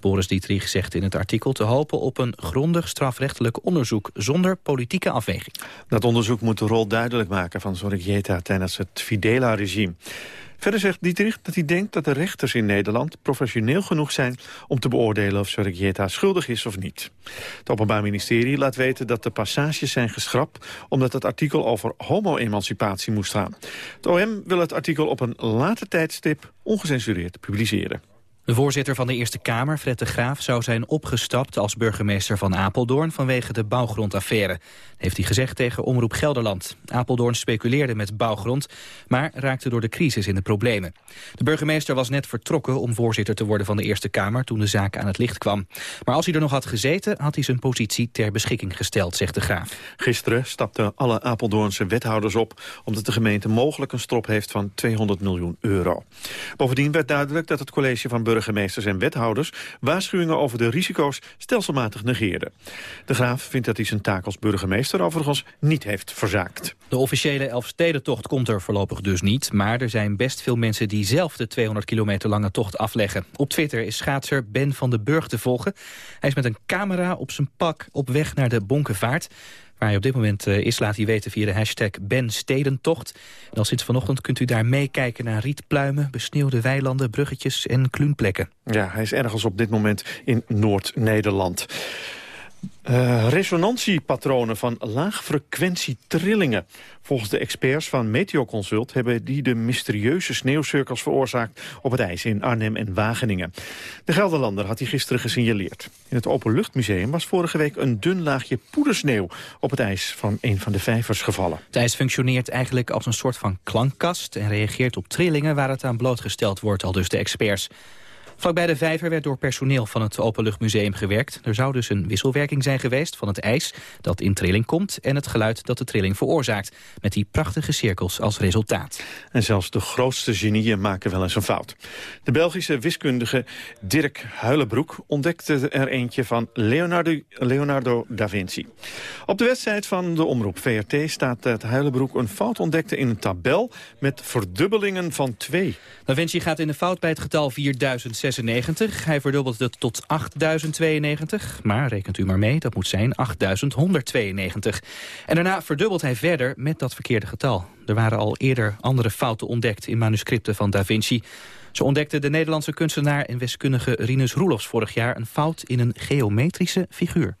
Boris Dietrich zegt in het artikel te hopen op een grondig strafrechtelijk onderzoek zonder politieke afweging. Dat onderzoek moet de rol duidelijk maken van Zorregieta tijdens het Fidela-regime. Verder zegt Dietrich dat hij denkt dat de rechters in Nederland professioneel genoeg zijn om te beoordelen of Sorgieta schuldig is of niet. Het Openbaar Ministerie laat weten dat de passages zijn geschrapt omdat het artikel over homo-emancipatie moest gaan. Het OM wil het artikel op een later tijdstip ongecensureerd publiceren. De voorzitter van de Eerste Kamer, Fred de Graaf, zou zijn opgestapt als burgemeester van Apeldoorn vanwege de bouwgrondaffaire. Heeft hij gezegd tegen Omroep Gelderland. Apeldoorn speculeerde met bouwgrond, maar raakte door de crisis in de problemen. De burgemeester was net vertrokken om voorzitter te worden van de Eerste Kamer toen de zaak aan het licht kwam. Maar als hij er nog had gezeten, had hij zijn positie ter beschikking gesteld, zegt de Graaf. Gisteren stapten alle Apeldoornse wethouders op omdat de gemeente mogelijk een strop heeft van 200 miljoen euro. Bovendien werd duidelijk dat het college van burgemeesters burgemeesters en wethouders waarschuwingen over de risico's stelselmatig negeerden. De Graaf vindt dat hij zijn taak als burgemeester overigens niet heeft verzaakt. De officiële Elfstedentocht komt er voorlopig dus niet, maar er zijn best veel mensen die zelf de 200 kilometer lange tocht afleggen. Op Twitter is schaatser Ben van den Burg te volgen. Hij is met een camera op zijn pak op weg naar de Bonkenvaart. Waar hij op dit moment eh, is, laat hij weten via de hashtag BenStedentocht. En al sinds vanochtend kunt u daar meekijken naar rietpluimen, besneeuwde weilanden, bruggetjes en kluunplekken. Ja, hij is ergens op dit moment in Noord-Nederland. Uh, resonantiepatronen van laagfrequentietrillingen. Volgens de experts van Meteoconsult hebben die de mysterieuze sneeuwcirkels veroorzaakt op het ijs in Arnhem en Wageningen. De Gelderlander had die gisteren gesignaleerd. In het Openluchtmuseum was vorige week een dun laagje poedersneeuw op het ijs van een van de vijvers gevallen. Het ijs functioneert eigenlijk als een soort van klankkast en reageert op trillingen waar het aan blootgesteld wordt, al dus de experts. Vlakbij de vijver werd door personeel van het Openluchtmuseum gewerkt. Er zou dus een wisselwerking zijn geweest van het ijs dat in trilling komt... en het geluid dat de trilling veroorzaakt. Met die prachtige cirkels als resultaat. En zelfs de grootste genieën maken wel eens een fout. De Belgische wiskundige Dirk Huilenbroek ontdekte er eentje van Leonardo, Leonardo da Vinci. Op de wedstrijd van de omroep VRT staat dat Huilenbroek een fout ontdekte in een tabel... met verdubbelingen van 2. Da Vinci gaat in de fout bij het getal 4000 96. Hij verdubbelt het tot 8092. Maar rekent u maar mee, dat moet zijn 8192. En daarna verdubbelt hij verder met dat verkeerde getal. Er waren al eerder andere fouten ontdekt in manuscripten van Da Vinci. Zo ontdekte de Nederlandse kunstenaar en wiskundige Rinus Roelofs vorig jaar... een fout in een geometrische figuur.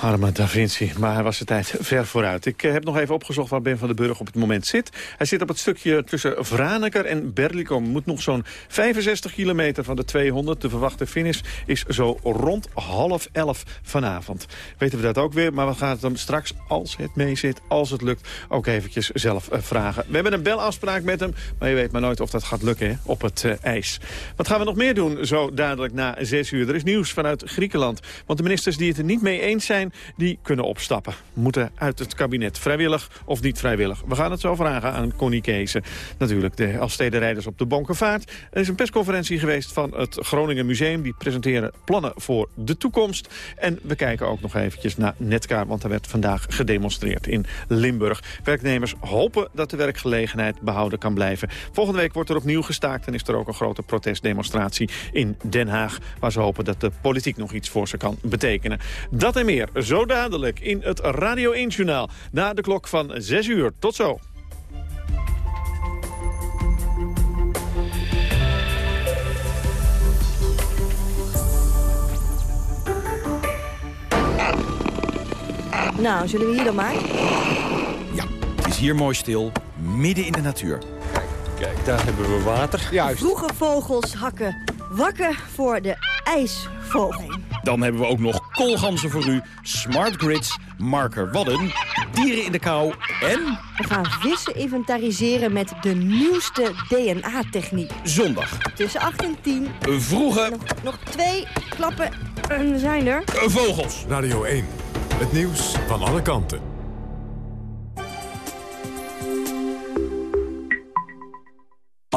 Arme Da Vinci, maar hij was de tijd ver vooruit. Ik eh, heb nog even opgezocht waar Ben van den Burg op het moment zit. Hij zit op het stukje tussen Vraneker en Berlicum. Moet nog zo'n 65 kilometer van de 200. De verwachte finish is zo rond half elf vanavond. Weten we dat ook weer, maar we gaan het hem straks, als het mee zit, als het lukt, ook eventjes zelf uh, vragen. We hebben een belafspraak met hem, maar je weet maar nooit of dat gaat lukken op het uh, ijs. Wat gaan we nog meer doen zo dadelijk na zes uur? Er is nieuws vanuit Griekenland, want de ministers die het er niet mee eens zijn, die kunnen opstappen. Moeten uit het kabinet, vrijwillig of niet vrijwillig. We gaan het zo vragen aan Connie Kees. Natuurlijk, de stedenrijders op de Bonkenvaart. Er is een persconferentie geweest van het Groningen Museum. Die presenteren plannen voor de toekomst. En we kijken ook nog eventjes naar Netcar, want er werd vandaag gedemonstreerd in Limburg. Werknemers hopen dat de werkgelegenheid behouden kan blijven. Volgende week wordt er opnieuw gestaakt en is er ook een grote protestdemonstratie in Den Haag... waar ze hopen dat de politiek nog iets voor ze kan betekenen. Dat en meer zo dadelijk in het Radio 1-journaal. Na de klok van 6 uur. Tot zo. Nou, zullen we hier dan maar? Ja, het is hier mooi stil, midden in de natuur. Kijk, daar hebben we water. Juist. Vroege vogels hakken wakker voor de ijsvogel. Dan hebben we ook nog koolganzen voor u, smart grids, marker wadden, dieren in de kou en... We gaan vissen inventariseren met de nieuwste DNA-techniek. Zondag. Tussen 8 en 10. Vroege... Nog, nog twee klappen en we zijn er. Vogels. Radio 1. Het nieuws van alle kanten.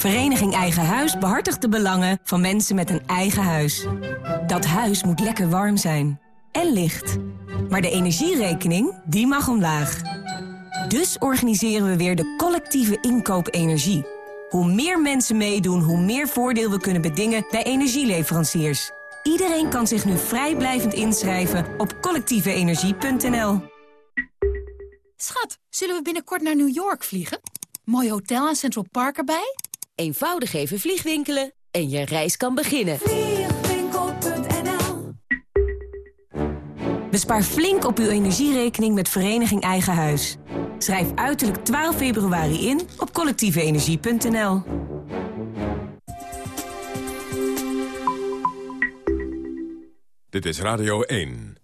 Vereniging Eigen Huis behartigt de belangen van mensen met een eigen huis. Dat huis moet lekker warm zijn. En licht. Maar de energierekening, die mag omlaag. Dus organiseren we weer de collectieve inkoop energie. Hoe meer mensen meedoen, hoe meer voordeel we kunnen bedingen bij energieleveranciers. Iedereen kan zich nu vrijblijvend inschrijven op collectieveenergie.nl. Schat, zullen we binnenkort naar New York vliegen? Mooi hotel en Central Park erbij? Eenvoudig even vliegwinkelen en je reis kan beginnen. Vliegwinkel.nl Bespaar flink op uw energierekening met Vereniging Eigen Huis. Schrijf uiterlijk 12 februari in op collectieveenergie.nl. Dit is Radio 1.